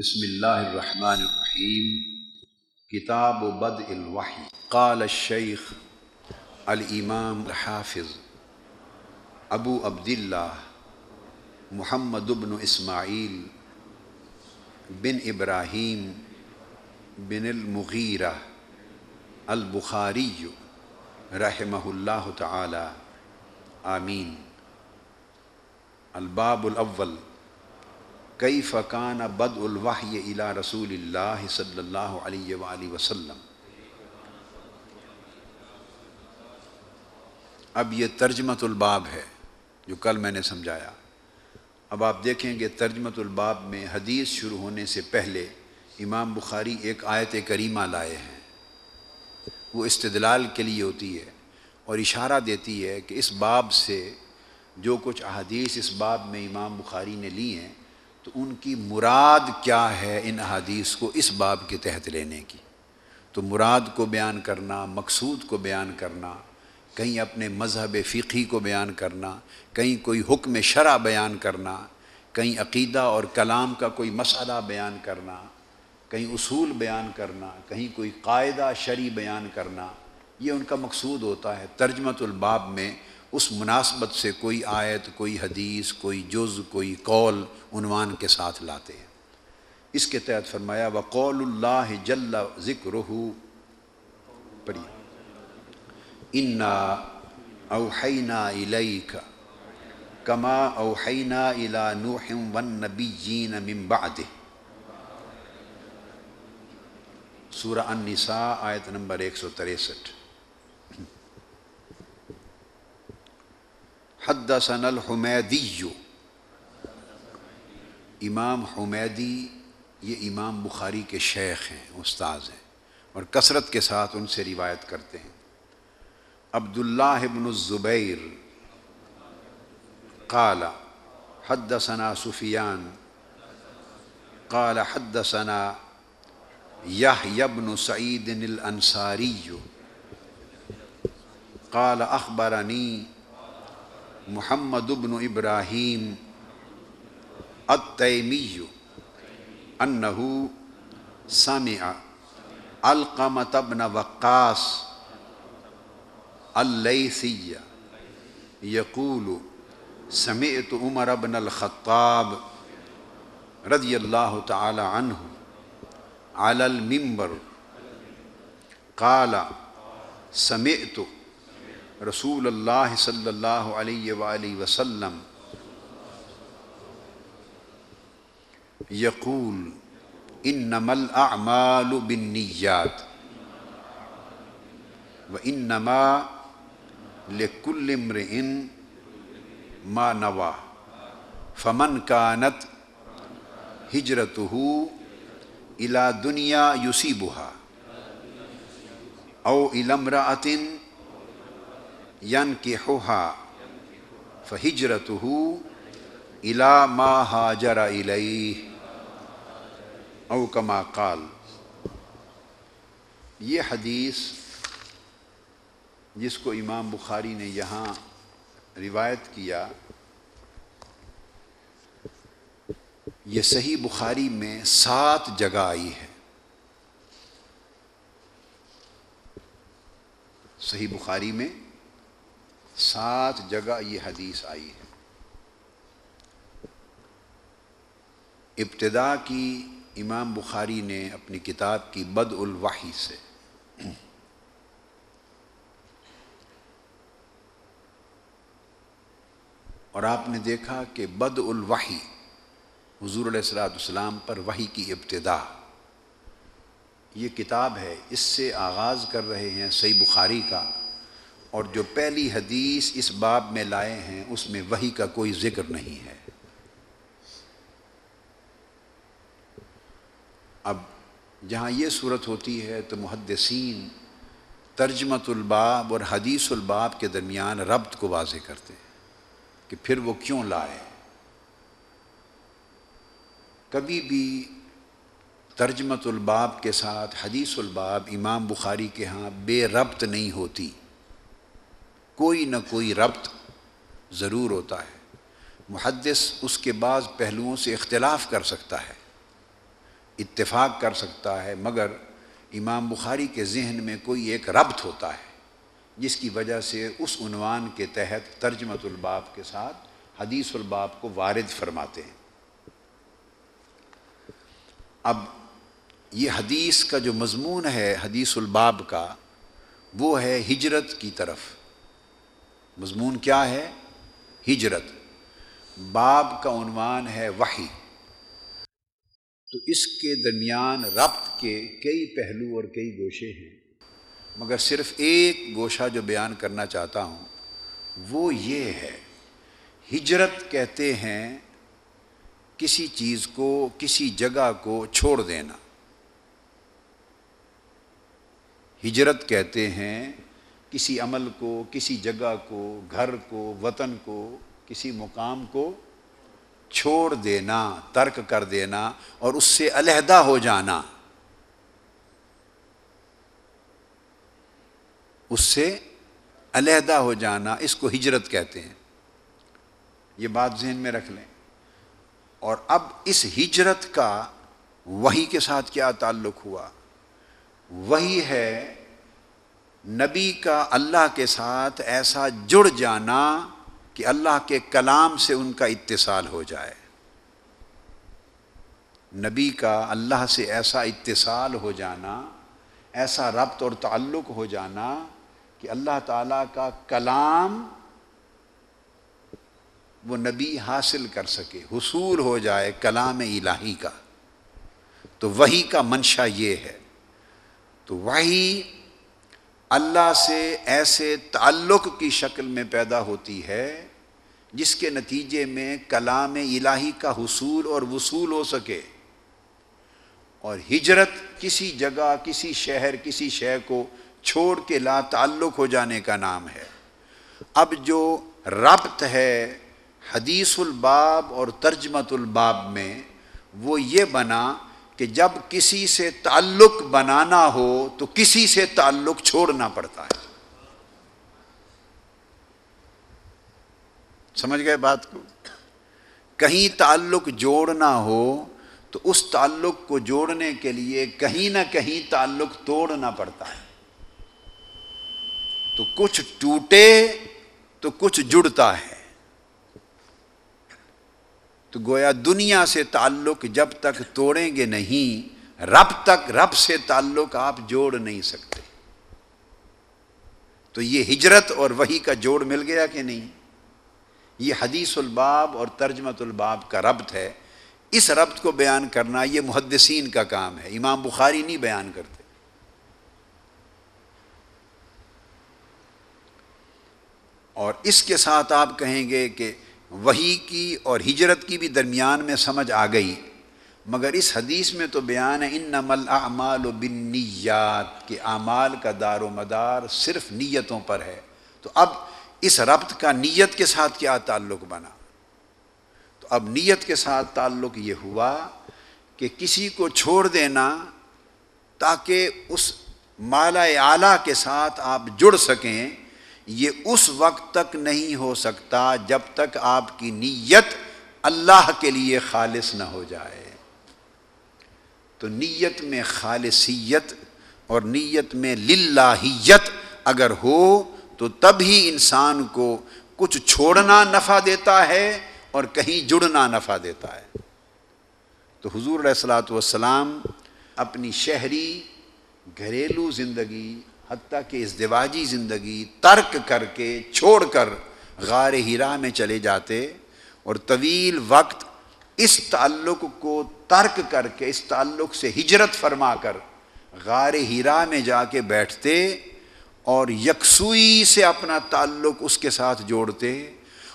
بسم اللہ الرحمن الرحیم. کتاب و بد الوحی. قال الشیخ الامام الحافظ ابو عبداللہ محمد بن اسماعیل بن ابراہیم بن المغیرہ البخاری رحمہ اللہ تعالی. آمین. الباب الاول. کئی فقان بد الوحی الی رسول اللہ صلی اللہ علیہ وآلہ وسلم؟ اب یہ ترجمت الباب ہے، جو کل میں نے سمجھایا۔ اب آپ دیکھیں گے ترجمت الباب میں حدیث شروع ہونے سے پہلے امام بخاری ایک آیت کریمہ لائے ہیں۔ وہ استدلال کے لیے ہوتی ہے اور اشارہ دیتی ہے کہ اس باب سے جو کچھ احادیث اس باب میں امام بخاری نے لی ہیں تو ان کی مراد کیا ہے ان احادیث کو اس باب کے تحت لینے کی؟ تو مراد کو بیان کرنا، مقصود کو بیان کرنا، کہیں اپنے مذہب فقی کو بیان کرنا، کہیں کوئی حکم شرع بیان کرنا، کہیں عقیدہ اور کلام کا کوئی مسئلہ بیان کرنا، کہیں اصول بیان کرنا، کہیں کوئی قاعدہ شرع بیان کرنا، یہ ان کا مقصود ہوتا ہے ترجمت الباب میں اس مناسبت سے کوئی آیت، کوئی حدیث، کوئی جز، کوئی قول عنوان کے ساتھ لاتے ہیں۔ اس کے تحت فرمایا وقول اللہ جل ذکر پڑھی انا اوحینا الیک کما اوحینا الا نوح والنبیین من بعدہ سورہ النساء، آیت نمبر ایک سو تریسٹھ۔ حدثنا الحمیدی. امام حمیدی، یہ امام بخاری کے شیخ ہیں، استاذ ہیں، اور کثرت کے ساتھ ان سے روایت کرتے ہیں۔ عبداللہ ابن الزبیر قال، حدثنا سفیان، قال حدثنا یحیی بن سعید الانصاری، قال اخبرنی محمد بن ابراہیم التیمی انہو سمع القمت بن وقاص اللیثی یقول سمعت عمر بن الخطاب رضی اللہ تعالی عنہ على المنبر قال سمعت رسول اللہ صلی اللہ علیہ وآلہ وسلم یقول، انما الاعمال بالنیات وانما لكل امرئ ما نوى فمن كانت هجرته الى دنیا يصيبها او الى امرأة ین کی ہوہا فہجرت ہو الا ما حاجر او کما قال. یہ حدیث جس کو امام بخاری نے یہاں روایت کیا، یہ صحیح بخاری میں سات جگہ آئی ہے۔ صحیح بخاری میں سات جگہ یہ حدیث آئی ہے۔ ابتدا کی امام بخاری نے اپنی کتاب کی بد الوحی سے اور آپ نے دیکھا کہ بد الوحی حضور علیہ السلاۃ السلام پر وحی کی ابتدا، یہ کتاب ہے، اس سے آغاز کر رہے ہیں صحیح بخاری کا۔ اور جو پہلی حدیث اس باب میں لائے ہیں، اس میں وہی کا کوئی ذکر نہیں ہے۔ اب جہاں یہ صورت ہوتی ہے تو محدثین ترجمت الباب اور حدیث الباب کے درمیان ربط کو واضح کرتے ہیں کہ پھر وہ کیوں لائے۔ کبھی بھی ترجمت الباب کے ساتھ حدیث الباب امام بخاری کے ہاں بے ربط نہیں ہوتی۔ کوئی نہ کوئی ربط ضرور ہوتا ہے۔ محدث اس کے بعض پہلوؤں سے اختلاف کر سکتا ہے، اتفاق کر سکتا ہے، مگر امام بخاری کے ذہن میں کوئی ایک ربط ہوتا ہے، جس کی وجہ سے اس عنوان کے تحت ترجمت الباب کے ساتھ حدیث الباب کو وارد فرماتے ہیں۔ اب یہ حدیث کا جو مضمون ہے، حدیث الباب کا، وہ ہے ہجرت کی طرف۔ مضمون کیا ہے؟ ہجرت۔ باب کا عنوان ہے وحی۔ تو اس کے درمیان ربط کے کئی پہلو اور کئی گوشے ہیں۔ مگر صرف ایک گوشہ جو بیان کرنا چاہتا ہوں، وہ یہ ہے۔ ہجرت کہتے ہیں، کسی چیز کو، کسی جگہ کو چھوڑ دینا۔ ہجرت کہتے ہیں کسی عمل کو، کسی جگہ کو، گھر کو، وطن کو، کسی مقام کو چھوڑ دینا، ترک کر دینا اور اس سے علیحدہ ہو جانا۔ اس سے علیحدہ ہو جانا اس کو ہجرت کہتے ہیں۔ یہ بات ذہن میں رکھ لیں۔ اور اب اس ہجرت کا وہی کے ساتھ کیا تعلق ہوا؟ وہی ہے نبی کا اللہ کے ساتھ ایسا جڑ جانا کہ اللہ کے کلام سے ان کا اتصال ہو جائے۔ نبی کا اللہ سے ایسا اتصال ہو جانا، ایسا ربط اور تعلق ہو جانا کہ اللہ تعالیٰ کا کلام وہ نبی حاصل کر سکے، حصول ہو جائے کلام الہی کا۔ تو وہی کا منشا یہ ہے۔ تو وہی اللہ سے ایسے تعلق کی شکل میں پیدا ہوتی ہے جس کے نتیجے میں کلام الہی کا حصول اور وصول ہو سکے۔ اور ہجرت کسی جگہ، کسی شہر کسی شہر کو چھوڑ کے لا تعلق ہو جانے کا نام ہے۔ اب جو ربط ہے حدیث الباب اور ترجمت الباب میں، وہ یہ بنا کہ جب کسی سے تعلق بنانا ہو تو کسی سے تعلق چھوڑنا پڑتا ہے۔ سمجھ گئے بات کو؟ کہیں تعلق جوڑنا ہو تو اس تعلق کو جوڑنے کے لیے کہیں نہ کہیں تعلق توڑنا پڑتا ہے۔ تو کچھ ٹوٹے تو کچھ جڑتا ہے۔ تو گویا دنیا سے تعلق جب تک توڑیں گے نہیں، رب تک، رب سے تعلق آپ جوڑ نہیں سکتے۔ تو یہ ہجرت اور وہی کا جوڑ مل گیا کہ نہیں؟ یہ حدیث الباب اور ترجمت الباب کا ربط ہے۔ اس ربط کو بیان کرنا یہ محدثین کا کام ہے۔ امام بخاری نہیں بیان کرتے۔ اور اس کے ساتھ آپ کہیں گے کہ وہی کی اور ہجرت کی بھی درمیان میں سمجھ آ گئی۔ مگر اس حدیث میں تو بیان ہے ان نمل اعمال و بنیات کے اعمال کا دار و مدار صرف نیتوں پر ہے۔ تو اب اس ربط کا نیت کے ساتھ کیا تعلق بنا؟ تو اب نیت کے ساتھ تعلق یہ ہوا کہ کسی کو چھوڑ دینا تاکہ اس مالا اعلیٰ کے ساتھ آپ جڑ سکیں۔ یہ اس وقت تک نہیں ہو سکتا جب تک آپ کی نیت اللہ کے لیے خالص نہ ہو جائے۔ تو نیت میں خالصیت اور نیت میں للہیت اگر ہو تو تب ہی انسان کو کچھ چھوڑنا نفع دیتا ہے اور کہیں جڑنا نفع دیتا ہے۔ تو حضور علیہ السلاۃ والسلام اپنی شہری گھریلو زندگی حتیٰ کہ اس زندگی ترک کر کے چھوڑ کر غار ہیرا میں چلے جاتے اور طویل وقت اس تعلق کو ترک کر کے اس تعلق سے ہجرت فرما کر غار ہیرا میں جا کے بیٹھتے اور یکسوئی سے اپنا تعلق اس کے ساتھ جوڑتے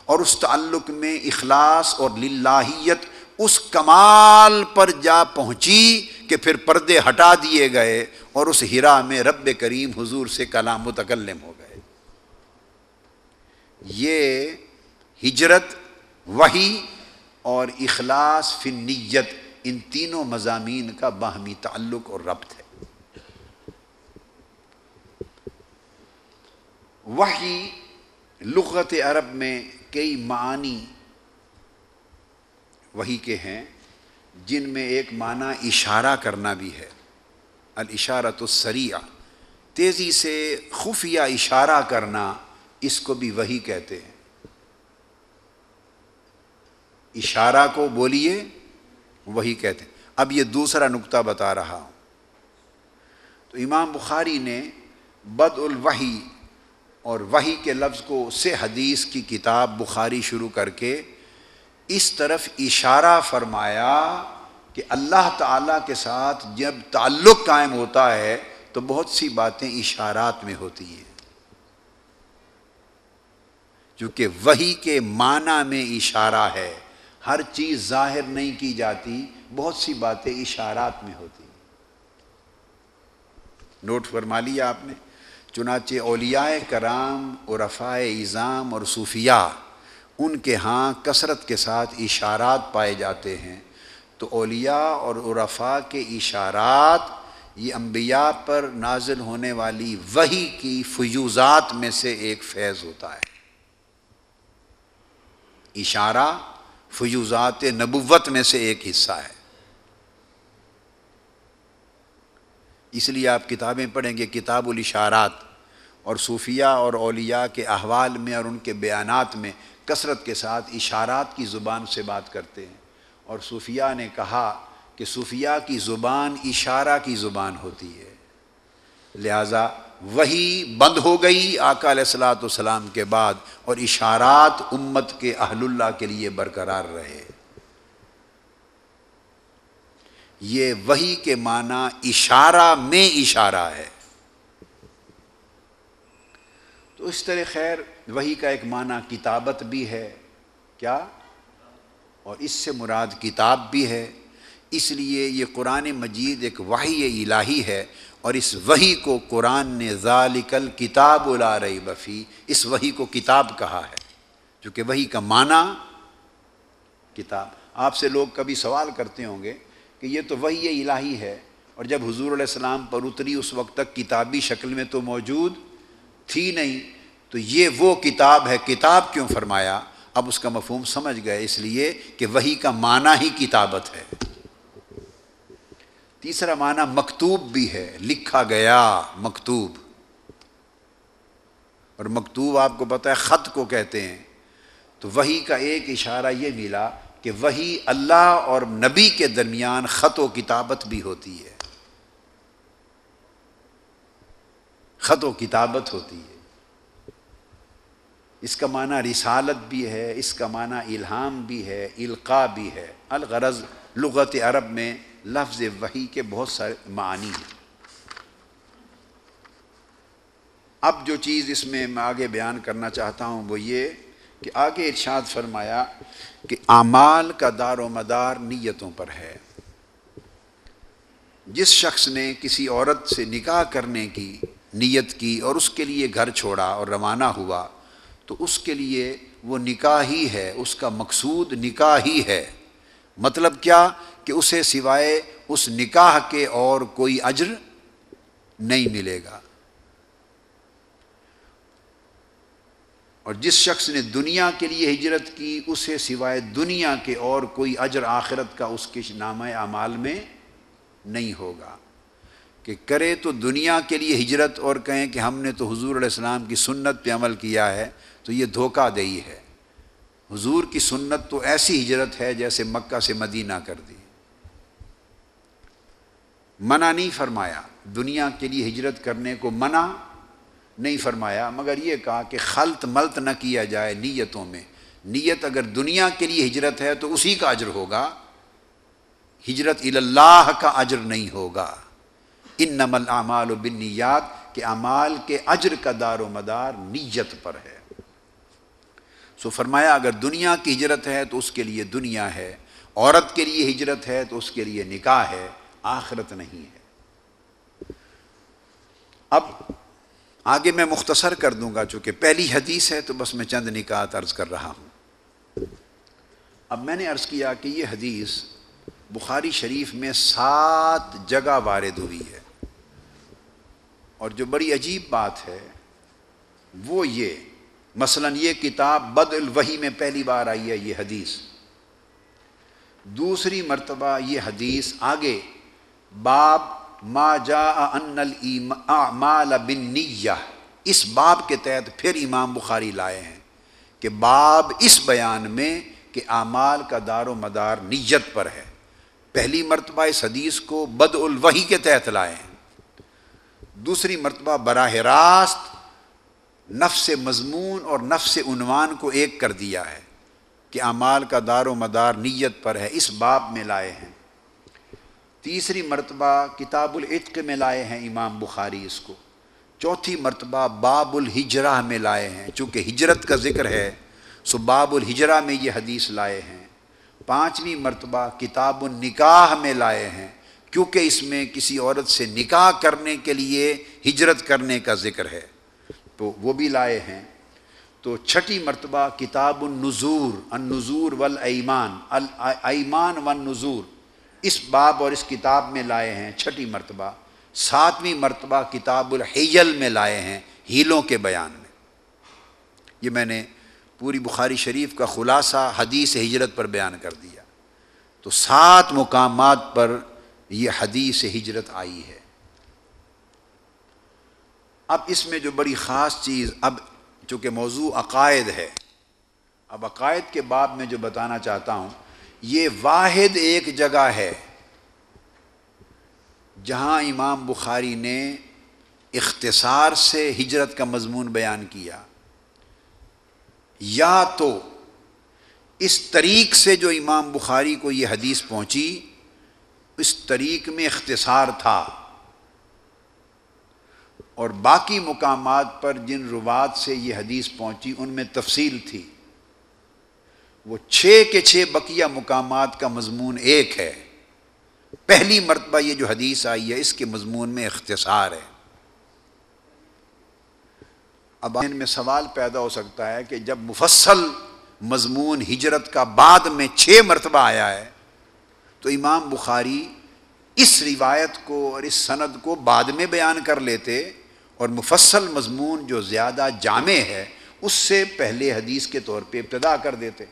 اور اس تعلق میں اخلاص اور للہیت اس کمال پر جا پہنچی کہ پھر پردے ہٹا دیے گئے اور اس ہرا میں رب کریم حضور سے کلام متکلم ہو گئے۔ یہ ہجرت وہی اور اخلاص فنیت ان تینوں مضامین کا باہمی تعلق اور ربط ہے۔ وہی لغت عرب میں کئی معانی وہی کے ہیں۔ جن میں ایک معنی اشارہ کرنا بھی ہے۔ الاشارت السریع تیزی سے خفیہ اشارہ کرنا اس کو بھی وہی کہتے ہیں۔ اشارہ کو بولیے، وہی کہتے ہیں۔ اب یہ دوسرا نقطہ بتا رہا ہوں۔ تو امام بخاری نے بد الوحی اور وہی کے لفظ کو سے حدیث کی کتاب بخاری شروع کر کے اس طرف اشارہ فرمایا کہ اللہ تعالیٰ کے ساتھ جب تعلق قائم ہوتا ہے تو بہت سی باتیں اشارات میں ہوتی ہیں۔ چونکہ وہی کے معنی میں اشارہ ہے، ہر چیز ظاہر نہیں کی جاتی، بہت سی باتیں اشارات میں ہوتی ہیں۔ نوٹ فرما لیا آپ نے؟ چنانچہ اولیاء کرام اور اظام اور صوفیہ ان کے ہاں کثرت کے ساتھ اشارات پائے جاتے ہیں۔ تو اولیاء اور عرفاء کے اشارات یہ انبیاء پر نازل ہونے والی وہی کی فیوزات میں سے ایک فیض ہوتا ہے۔ اشارہ فیوزات نبوت میں سے ایک حصہ ہے۔ اس لیے آپ کتابیں پڑھیں گے کتاب الاشارات اور صوفیہ اور اولیاء کے احوال میں اور ان کے بیانات میں کثرت کے ساتھ اشارات کی زبان سے بات کرتے ہیں۔ اور صوفیہ نے کہا کہ صوفیہ کی زبان اشارہ کی زبان ہوتی ہے۔ لہٰذا وہی بند ہو گئی آقا علیہ السلاۃ والسلام کے بعد اور اشارات امت کے اہل اللہ کے لیے برقرار رہے۔ یہ وہی کے معنی اشارہ میں اشارہ ہے۔ تو اس طرح خیر وہی کا ایک معنی کتابت بھی ہے، کیا؟ اور اس سے مراد کتاب بھی ہے۔ اس لیے یہ قرآن مجید ایک وحی الہی ہے اور اس وہی کو قرآن نے ذالکل کتاب الا رہی بفی اس وہی کو کتاب کہا ہے۔ چونکہ وہی کا معنی کتاب۔ آپ سے لوگ کبھی سوال کرتے ہوں گے کہ یہ تو وہی الہی ہے اور جب حضور علیہ السلام پر اتری اس وقت تک کتابی شکل میں تو موجود تھی نہیں تو یہ وہ کتاب ہے، کتاب کیوں فرمایا؟ اب اس کا مفہوم سمجھ گئے، اس لیے کہ وہی کا معنی ہی کتابت ہے۔ تیسرا معنی مکتوب بھی ہے، لکھا گیا، مکتوب۔ اور مکتوب آپ کو پتہ ہے، خط کو کہتے ہیں۔ تو وہی کا ایک اشارہ یہ ملا کہ وہی اللہ اور نبی کے درمیان خط و کتابت بھی ہوتی ہے۔ خط و کتابت ہوتی ہے۔ اس کا معنی رسالت بھی ہے، اس کا معنی الہام بھی ہے القاع بھی ہے۔ الغرض لغت عرب میں لفظ وحی کے بہت سارے معنی ہیں۔ اب جو چیز اس میں میں آگے بیان کرنا چاہتا ہوں وہ یہ کہ آگے ارشاد فرمایا کہ اعمال کا دار و مدار نیتوں پر ہے۔ جس شخص نے کسی عورت سے نکاح کرنے کی نیت کی اور اس کے لیے گھر چھوڑا اور روانہ ہوا تو اس کے لیے وہ نکاح ہی ہے، اس کا مقصود نکاح ہی ہے۔ مطلب کیا کہ اسے سوائے اس نکاح کے اور کوئی اجر نہیں ملے گا؟ اور جس شخص نے دنیا کے لیے ہجرت کی، اسے سوائے دنیا کے اور کوئی اجر آخرت کا اس کے نام اعمال میں نہیں ہوگا۔ کہ کرے تو دنیا کے لیے ہجرت اور کہیں کہ ہم نے تو حضور علیہ السلام کی سنت پہ عمل کیا ہے تو یہ دھوکہ دہی ہے۔ حضور کی سنت تو ایسی ہجرت ہے جیسے مکہ سے مدینہ کر دی۔ منع نہیں فرمایا۔ دنیا کے لیے ہجرت کرنے کو منع نہیں فرمایا، مگر یہ کہا کہ خلط ملت نہ کیا جائے نیتوں میں۔ نیت اگر دنیا کے لیے ہجرت ہے تو اسی کا اجر ہوگا۔ ہجرت اللہ کا اجر نہیں ہوگا۔ ان نمل اعمال و بن کہ اعمال کے اجر کا دار و مدار نیت پر ہے۔ سو فرمایا، اگر دنیا کی ہجرت ہے تو اس کے لیے دنیا ہے، عورت کے لیے ہجرت ہے تو اس کے لیے نکاح ہے، آخرت نہیں ہے۔ اب آگے میں مختصر کر دوں گا، چونکہ پہلی حدیث ہے تو بس میں چند نکاح عرض کر رہا ہوں۔ اب میں نے عرض کیا کہ یہ حدیث بخاری شریف میں سات جگہ وارد ہوئی ہے۔ اور جو بڑی عجیب بات ہے، وہ یہ مثلا یہ کتاب بد الوحی میں پہلی بار آئی ہے، یہ حدیث۔ دوسری مرتبہ یہ حدیث آگے، باب ما جا ان مال بن اس باب کے تحت پھر امام بخاری لائے ہیں کہ باب اس بیان میں کہ اعمال کا دار و مدار نیت پر ہے۔ پہلی مرتبہ اس حدیث کو بد الوحی کے تحت لائے ہیں۔ دوسری مرتبہ براہ راست نفس مضمون اور نفس عنوان کو ایک کر دیا ہے کہ اعمال کا دار و مدار نیت پر ہے، اس باب میں لائے ہیں۔ تیسری مرتبہ کتاب العتق میں لائے ہیں امام بخاری اس کو۔ چوتھی مرتبہ باب الحجرہ میں لائے ہیں۔ چونکہ ہجرت کا ذکر ہے، سو باب الحجرہ میں یہ حدیث لائے ہیں۔ پانچویں مرتبہ کتاب النکاح میں لائے ہیں۔ کیونکہ اس میں کسی عورت سے نکاح کرنے کے لیے ہجرت کرنے کا ذکر ہے۔ تو وہ بھی لائے ہیں۔ تو چھٹی مرتبہ کتاب النظور النظور والایمان، الایمان والنظور اس باب اور اس کتاب میں لائے ہیں چھٹی مرتبہ۔ ساتویں مرتبہ کتاب الحیل میں لائے ہیں ہیلوں کے بیان میں۔ یہ میں نے پوری بخاری شریف کا خلاصہ حدیث ہجرت پر بیان کر دیا۔ تو سات مقامات پر یہ حدیث ہجرت آئی ہے۔ اب اس میں جو بڑی خاص چیز اب چونکہ موضوع عقائد ہے، اب عقائد کے باب میں جو بتانا چاہتا ہوں، یہ واحد ایک جگہ ہے جہاں امام بخاری نے اختصار سے ہجرت کا مضمون بیان کیا۔ یا تو اس طریق سے جو امام بخاری کو یہ حدیث پہنچی، اس طریق میں اختصار تھا۔ اور باقی مقامات پر جن روات سے یہ حدیث پہنچی، ان میں تفصیل تھی۔ وہ چھ کے چھ بقیہ مقامات کا مضمون ایک ہے۔ پہلی مرتبہ یہ جو حدیث آئی ہے، اس کے مضمون میں اختصار ہے۔ اب ان میں سوال پیدا ہو سکتا ہے کہ جب مفصل مضمون ہجرت کا بعد میں چھ مرتبہ آیا ہے، تو امام بخاری اس روایت کو اور اس سند کو بعد میں بیان کر لیتے اور مفصل مضمون جو زیادہ جامع ہے، اس سے پہلے حدیث کے طور پہ ابتدا کر دیتے۔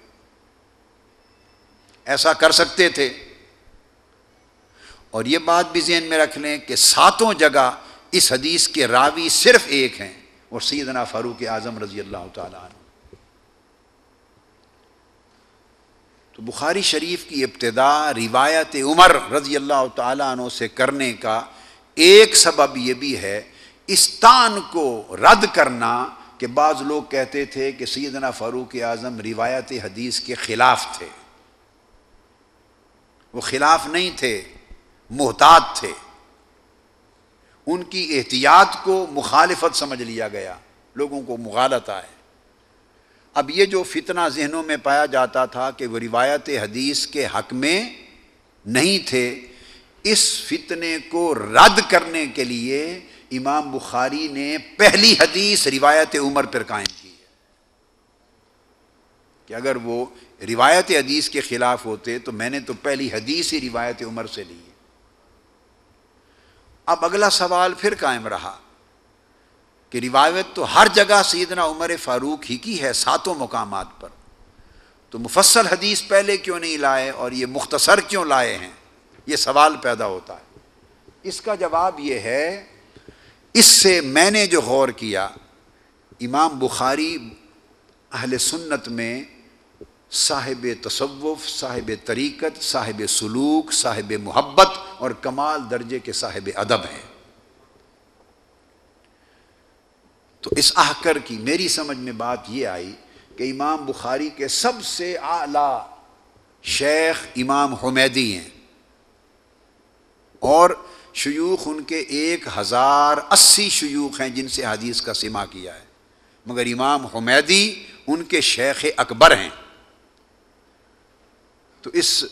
ایسا کر سکتے تھے۔ اور یہ بات بھی ذہن میں رکھ لیں کہ ساتوں جگہ اس حدیث کے راوی صرف ایک ہیں اور سیدنا فاروق اعظم رضی اللہ تعالیٰ عنہ۔ تو بخاری شریف کی ابتدا روایت عمر رضی اللہ تعالیٰ عنہ سے کرنے کا ایک سبب یہ بھی ہے اس تان کو رد کرنا کہ بعض لوگ کہتے تھے کہ سیدنا فاروق اعظم روایت حدیث کے خلاف تھے۔ وہ خلاف نہیں تھے، محتاط تھے۔ ان کی احتیاط کو مخالفت سمجھ لیا گیا، لوگوں کو مغالت آئے اب یہ جو فتنہ ذہنوں میں پایا جاتا تھا کہ وہ روایت حدیث کے حق میں نہیں تھے، اس فتنے کو رد کرنے کے لیے امام بخاری نے پہلی حدیث روایت عمر پر قائم کی ہے۔ کہ اگر وہ روایت حدیث کے خلاف ہوتے تو میں نے تو پہلی حدیث ہی روایت عمر سے لی ہے۔ اب اگلا سوال پھر قائم رہا۔ کہ روایت تو ہر جگہ سیدنا عمر فاروق ہی کی ہے ساتوں مقامات پر۔ تو مفصل حدیث پہلے کیوں نہیں لائے اور یہ مختصر کیوں لائے ہیں؟ یہ سوال پیدا ہوتا ہے۔ اس کا جواب یہ ہے اس سے میں نے جو غور کیا، امام بخاری اہل سنت میں صاحب تصوف، صاحب طریقت، صاحب سلوک، صاحب محبت اور کمال درجے کے صاحب ادب ہیں۔ تو اس آہکر کی میری سمجھ میں بات یہ آئی کہ امام بخاری کے سب سے اعلی شیخ امام حمیدی ہیں اور شیوخ ان کے ایک ہزار اسی شیوخ ہیں جن سے حدیث کا سما کیا ہے۔ مگر امام حمیدی ان کے شیخ اکبر ہیں۔ تو اس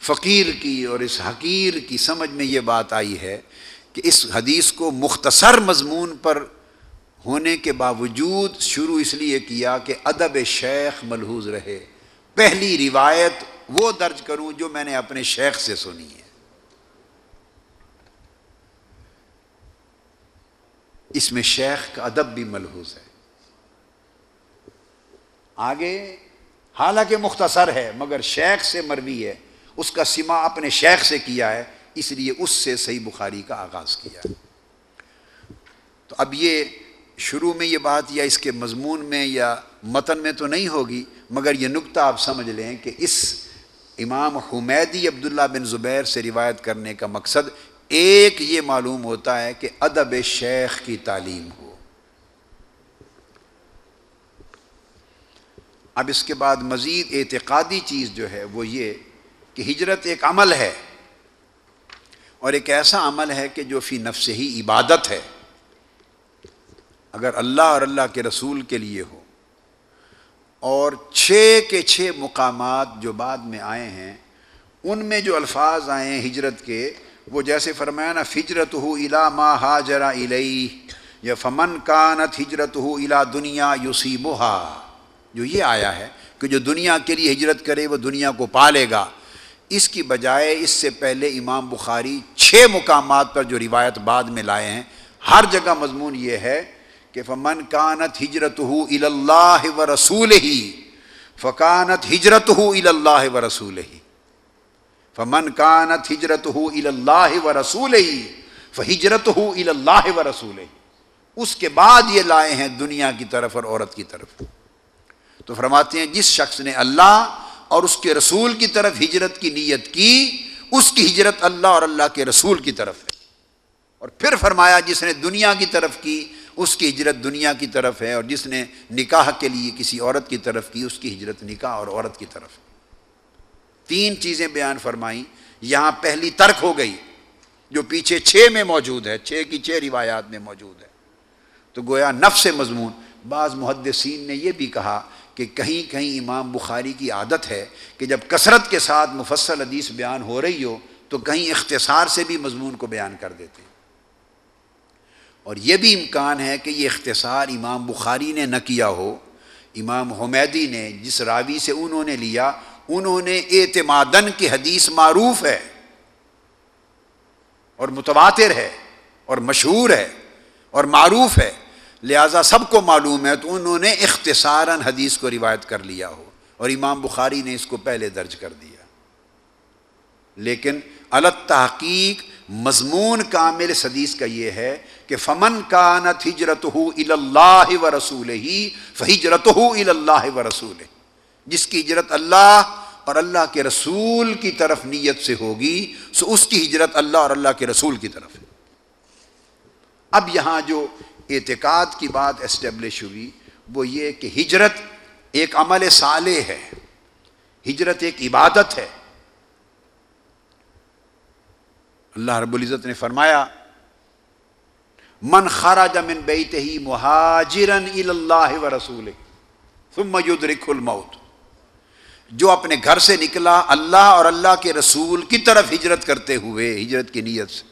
فقیر کی اور اس حقیر کی سمجھ میں یہ بات آئی ہے کہ اس حدیث کو مختصر مضمون پر ہونے کے باوجود شروع اس لیے کیا کہ ادب شیخ ملحوظ رہے۔ پہلی روایت وہ درج کروں جو میں نے اپنے شیخ سے سنی ہے۔ اس میں شیخ کا ادب بھی ملحوظ ہے۔ آگے، حالانکہ مختصر ہے، مگر شیخ سے مروی ہے، اس کا سما اپنے شیخ سے کیا ہے، اس لیے اس سے صحیح بخاری کا آغاز کیا ہے۔ تو اب یہ شروع میں یہ بات یا اس کے مضمون میں یا متن میں تو نہیں ہوگی، مگر یہ نقطہ آپ سمجھ لیں کہ اس امام حمیدی عبداللہ بن زبیر سے روایت کرنے کا مقصد ایک یہ معلوم ہوتا ہے کہ ادب شیخ کی تعلیم ہو۔ اب اس کے بعد مزید اعتقادی چیز جو ہے وہ یہ کہ ہجرت ایک عمل ہے اور ایک ایسا عمل ہے کہ جو فی نفس ہی عبادت ہے۔ اگر اللہ اور اللہ کے رسول کے لیے ہو۔ اور چھ کے چھ مقامات جو بعد میں آئے ہیں، ان میں جو الفاظ آئے ہیں ہجرت کے وہ جیسے فرمایا نا فجرت ہو الا ما ہاجرا الئی یا فمن کانت ہجرت ہو الا دنیا یوسی جو یہ آیا ہے کہ جو دنیا کے لیے ہجرت کرے، وہ دنیا کو پالے گا۔ اس کی بجائے اس سے پہلے امام بخاری چھ مقامات پر جو روایت بعد میں لائے ہیں، ہر جگہ مضمون یہ ہے کہ فمن کانت ہجرت ہو اللہ و رسول ہی فکانت ہجرت ہو اللہ و رسول ہی فمن کانت ہجرت ہو اللہ و رسول ہی فجرت ہو اللہ و رسول اس کے بعد یہ لائے ہیں دنیا کی طرف اور عورت کی طرف۔ تو فرماتے ہیں جس شخص نے اللہ اور اس کے رسول کی طرف ہجرت کی نیت کی، اس کی ہجرت اللہ اور اللہ کے رسول کی طرف ہے۔ اور پھر فرمایا جس نے دنیا کی طرف کی، اس کی ہجرت دنیا کی طرف ہے، اور جس نے نکاح کے لیے کسی عورت کی طرف کی، اس کی ہجرت نکاح اور عورت کی طرف ہے۔ تین چیزیں بیان فرمائیں، یہاں پہلی ترک ہو گئی، جو پیچھے چھ میں موجود ہے، چھ کی چھ روایات میں موجود ہے۔ تو گویا نفس مضمون، بعض محدثین نے یہ بھی کہا کہ کہیں کہیں امام بخاری کی عادت ہے کہ جب کثرت کے ساتھ مفصل حدیث بیان ہو رہی ہو، تو کہیں اختصار سے بھی مضمون کو بیان کر دیتے۔ ہیں اور یہ بھی امکان ہے کہ یہ اختصار امام بخاری نے نہ کیا ہو، امام حمیدی نے، جس راوی سے انہوں نے لیا انہوں نے اعتمادن کی حدیث معروف ہے اور متواتر ہے اور مشہور ہے اور معروف ہے، لہذا سب کو معلوم ہے تو انہوں نے اختصاراً حدیث کو روایت کر لیا ہو اور امام بخاری نے اس کو پہلے درج کر دیا۔ لیکن الگ تحقیق مضمون کامل اس حدیث کا یہ ہے کہ فمن کانت ہجرت ہو اللہ و رسول ہی فجرت ہو اللہ و رسول جس کی ہجرت اللہ اور اللہ کے رسول کی طرف نیت سے ہوگی، سو اس کی ہجرت اللہ اور اللہ کے رسول کی طرف ہے۔ اب یہاں جو اعتقاد کی بات اسٹیبلش ہوئی، وہ یہ کہ ہجرت ایک عمل صالح ہے، ہجرت ایک عبادت ہے۔ اللہ رب العزت نے فرمایا، من خرج من بیتہی مہاجرن اللہ و رسول ثم یدرک الموت. جو اپنے گھر سے نکلا اللہ اور اللہ کے رسول کی طرف ہجرت کرتے ہوئے، ہجرت کی نیت سے،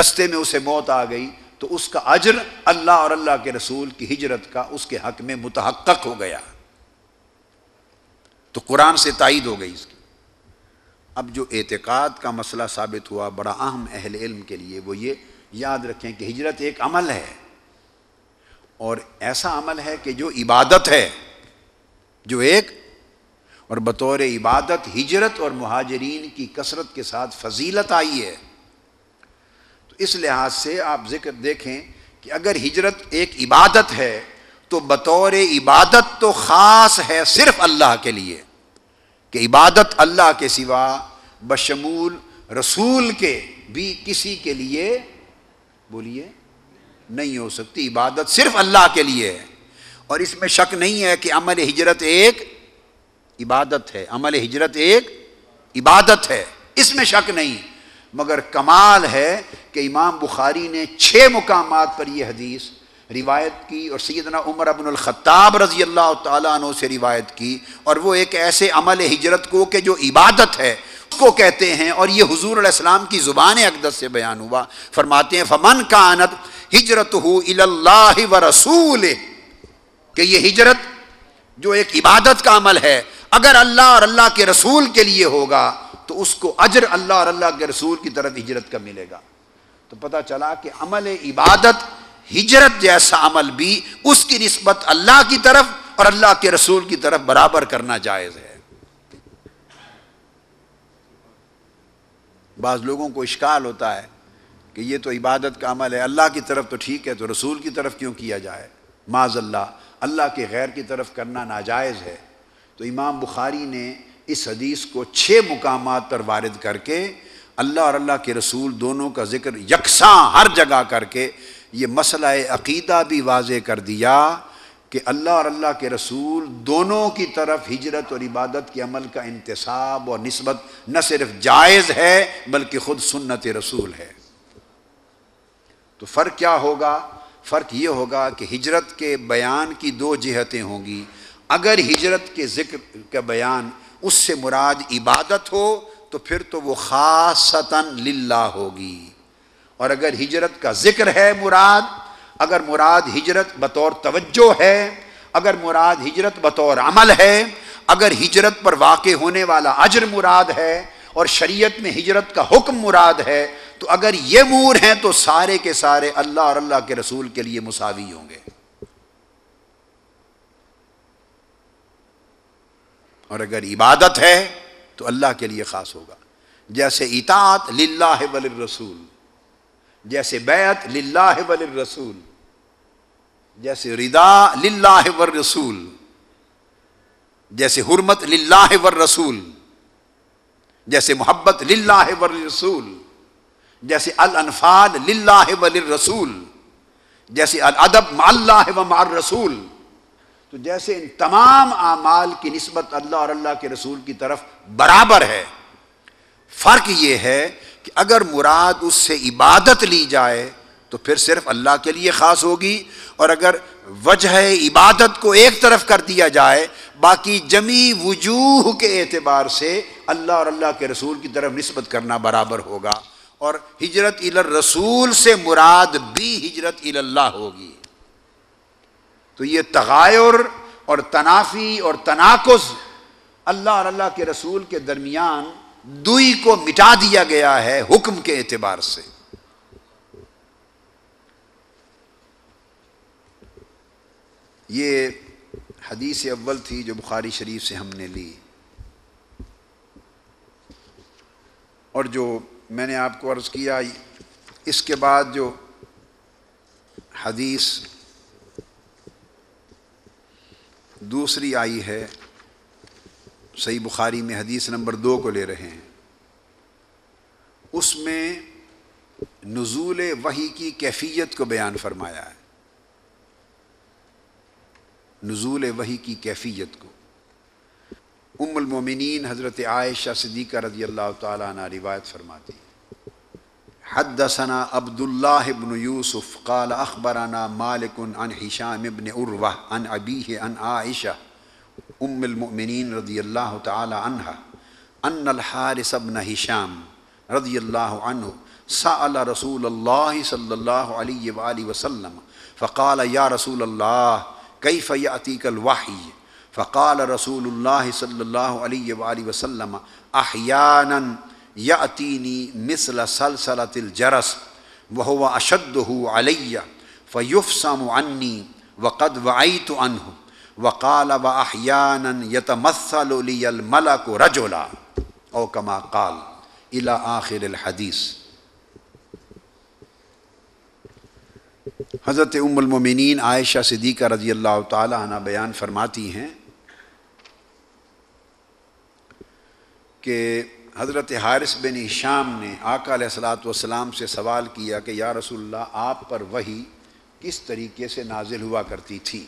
رستے میں اسے موت آ گئی، تو اس کا اجر اللہ اور اللہ کے رسول کی ہجرت کا اس کے حق میں متحقق ہو گیا۔ تو قرآن سے تائید ہو گئی اس کی۔ اب جو اعتقاد کا مسئلہ ثابت ہوا بڑا اہم اہل علم کے لیے، وہ یہ یاد رکھیں کہ ہجرت ایک عمل ہے۔ اور ایسا عمل ہے کہ جو عبادت ہے، جو ایک اور بطور عبادت ہجرت اور مہاجرین کی کثرت کے ساتھ فضیلت آئی ہے۔ تو اس لحاظ سے آپ ذکر دیکھیں کہ اگر ہجرت ایک عبادت ہے، تو بطور عبادت تو خاص ہے صرف اللہ کے لیے۔ کہ عبادت اللہ کے سوا بشمول رسول کے بھی کسی کے لیے بولیے، نہیں ہو سکتی۔ عبادت صرف اللہ کے لیے ہے۔ اور اس میں شک نہیں ہے کہ عمل ہجرت ایک عبادت ہے، عمل ہجرت ایک عبادت ہے، اس میں شک نہیں۔ مگر کمال ہے کہ امام بخاری نے چھ مقامات پر یہ حدیث روایت کی اور سیدنا عمر ابن الخطاب رضی اللہ تعالیٰ عنہ سے روایت کی اور وہ ایک ایسے عمل ہجرت کو کہ جو عبادت ہے، اس کو کہتے ہیں اور یہ حضور علیہ السلام کی زبان اقدس سے بیان ہوا۔ فرماتے ہیں، فمن کا آنت ہجرت ہو اللہ و رسول کہ یہ ہجرت جو ایک عبادت کا عمل ہے اگر اللہ اور اللہ کے رسول کے لیے ہوگا تو اس کو اجر اللہ اور اللہ کے رسول کی طرف ہجرت کا ملے گا۔ تو پتہ چلا کہ عمل عبادت، ہجرت جیسا عمل بھی اس کی نسبت اللہ کی طرف اور اللہ کے رسول کی طرف برابر کرنا جائز ہے۔ بعض لوگوں کو اشکال ہوتا ہے کہ یہ تو عبادت کا عمل ہے، اللہ کی طرف تو ٹھیک ہے، تو رسول کی طرف کیوں کیا جائے؟ معذ اللہ اللہ کے غیر کی طرف کرنا ناجائز ہے۔ تو امام بخاری نے اس حدیث کو چھ مقامات پر وارد کر کے اللہ اور اللہ کے رسول دونوں کا ذکر یکساں ہر جگہ کر کے یہ مسئلہ عقیدہ بھی واضح کر دیا کہ اللہ اور اللہ کے رسول دونوں کی طرف ہجرت اور عبادت کے عمل کا انتصاب اور نسبت نہ صرف جائز ہے بلکہ خود سنت رسول ہے۔ تو فرق کیا ہوگا؟ فرق یہ ہوگا کہ ہجرت کے بیان کی دو جہتیں ہوں گی۔ اگر ہجرت کے ذکر کا بیان اس سے مراد عبادت ہو، تو پھر تو وہ خاصتاً للہ ہوگی۔ اور اگر ہجرت کا ذکر ہے مراد، اگر مراد ہجرت بطور توجہ ہے، اگر مراد ہجرت بطور عمل ہے، اگر ہجرت پر واقع ہونے والا اجر مراد ہے اور شریعت میں ہجرت کا حکم مراد ہے، تو اگر یہ مور ہیں تو سارے کے سارے اللہ اور اللہ کے رسول کے لیے مساوی ہوں گے۔ اور اگر عبادت ہے تو اللہ کے لیے خاص ہوگا۔ جیسے اطاعت للہ ول رسول جیسے بیعت للہ ول رسول جیسے ردا للہ ور رسول جیسے حرمت للہ ور رسول جیسے محبت للہ ور رسول جیسے الانفال للہ ول رسول جیسے الادب اللہ و مع رسول تو جیسے ان تمام اعمال کی نسبت اللہ اور اللہ کے رسول کی طرف برابر ہے، فرق یہ ہے کہ اگر مراد اس سے عبادت لی جائے تو پھر صرف اللہ کے لیے خاص ہوگی اور اگر وجہ عبادت کو ایک طرف کر دیا جائے، باقی جمی وجوہ کے اعتبار سے اللہ اور اللہ کے رسول کی طرف نسبت کرنا برابر ہوگا اور ہجرت رسول سے مراد بھی ہجرت اللہ ہوگی۔ تو یہ تغیر اور تنافی اور تناقض اللہ اور اللہ کے رسول کے درمیان دوئی کو مٹا دیا گیا ہے حکم کے اعتبار سے۔ یہ حدیث اول تھی جو بخاری شریف سے ہم نے لی۔ اور جو میں نے آپ کو عرض کیا، اس کے بعد جو حدیث دوسری آئی ہے، صحیح بخاری میں حدیث نمبر دو کو لے رہے ہیں۔ اس میں نزول وحی کی کیفیت کو بیان فرمایا ہے۔ نزول وحی کی کیفیت کو۔ ام المومنین حضرت عائشہ صدیقہ رضی اللہ تعالیٰ عنہ روایت فرماتی حدثنا عبد الله بن يوسف قال اخبرنا مالك عن هشام بن عروه عن ابيه عن عائشه ام المؤمنين رضي الله تعالى عنها ان الحارث بن هشام رضي الله عنه سأل رسول الله صلى الله عليه واله وسلم فقال يا رسول الله كيف ياتيك الوحي فقال رسول الله صلى الله عليه واله وسلم احيانا یاتینی مثل سلسلۃ الجرس وهو اشده علی فیفسم عنی وقد وعیت عنه وقال واحیانا يتمثل لي الملك رجلا او كما قال الى آخر الحدیث۔ حضرت ام المومنین عائشہ صدیقہ رضی اللہ تعالی عنہ بیان فرماتی ہیں کہ حضرت حارث بن شام نے آقا علیہ السلاۃ والسلام سے سوال کیا کہ یا رسول اللہ، آپ پر وہی کس طریقے سے نازل ہوا کرتی تھی؟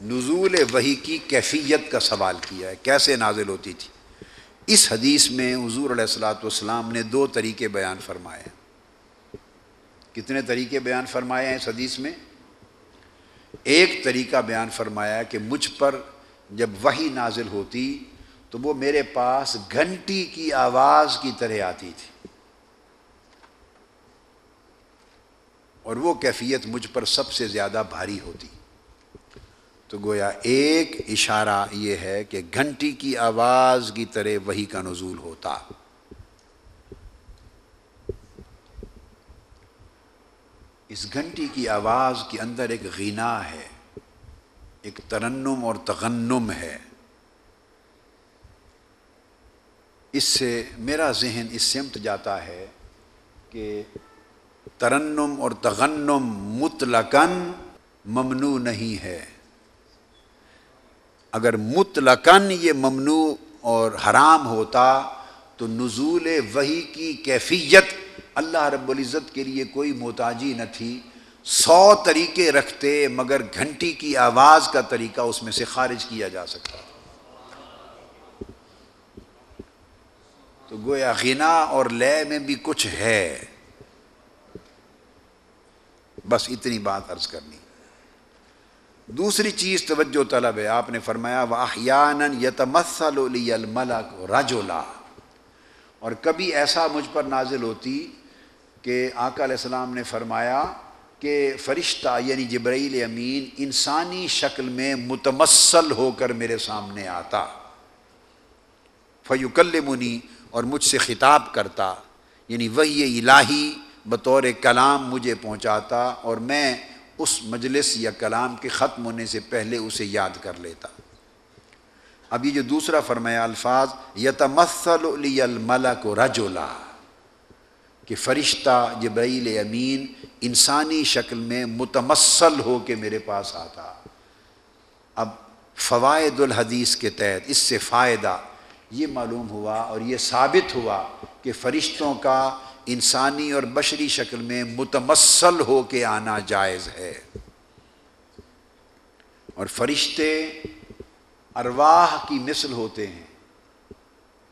نزول وہی کی کیفیت کا سوال کیا ہے، کیسے نازل ہوتی تھی؟ اس حدیث میں حضور علیہ السلاۃ والسلام نے دو طریقے بیان فرمائے کتنے طریقے بیان فرمائے ہیں اس حدیث میں؟ ایک طریقہ بیان فرمایا کہ مجھ پر جب وہی نازل ہوتی تو وہ میرے پاس گھنٹی کی آواز کی طرح آتی تھی۔ اور وہ کیفیت مجھ پر سب سے زیادہ بھاری ہوتی۔ تو گویا ایک اشارہ یہ ہے کہ گھنٹی کی آواز کی طرح وہی کا نزول ہوتا۔ اس گھنٹی کی آواز کے اندر ایک غنا ہے، ایک ترنم اور تغنم ہے۔ اس سے میرا ذہن اس سمت جاتا ہے کہ ترنم اور تغنم مطلقاً ممنوع نہیں ہے۔ اگر مطلقاً یہ ممنوع اور حرام ہوتا تو نزول وہی کی کیفیت اللہ رب العزت کے لیے کوئی محتاجی نہ تھی۔ سو طریقے رکھتے مگر گھنٹی کی آواز کا طریقہ اس میں سے خارج کیا جا سکتا۔ تو گویا غنا اور لے میں بھی کچھ ہے۔ بس اتنی بات عرض کرنی۔ دوسری چیز توجہ طلب ہے، آپ نے فرمایا واحیان یتمثل لی الملک رجلا۔ اور کبھی ایسا مجھ پر نازل ہوتی کہ آقا علیہ السلام نے فرمایا کہ فرشتہ یعنی جبرائیل امین انسانی شکل میں متمثل ہو کر میرے سامنے آتا۔ فیوکلمنی اور مجھ سے خطاب کرتا یعنی وہی الہی بطور کلام مجھے پہنچاتا اور میں اس مجلس یا کلام کے ختم ہونے سے پہلے اسے یاد کر لیتا۔ اب یہ جو دوسرا فرمایا، الفاظ، یتمثل لی الملک رجلا، کہ فرشتہ جبرائیل امین انسانی شکل میں متمثل ہو کے میرے پاس آتا۔ اب فوائد الحدیث کے تحت اس سے فائدہ یہ معلوم ہوا اور یہ ثابت ہوا کہ فرشتوں کا انسانی اور بشری شکل میں متمثل ہو کے آنا جائز ہے۔ اور فرشتے ارواح کی مثل ہوتے ہیں۔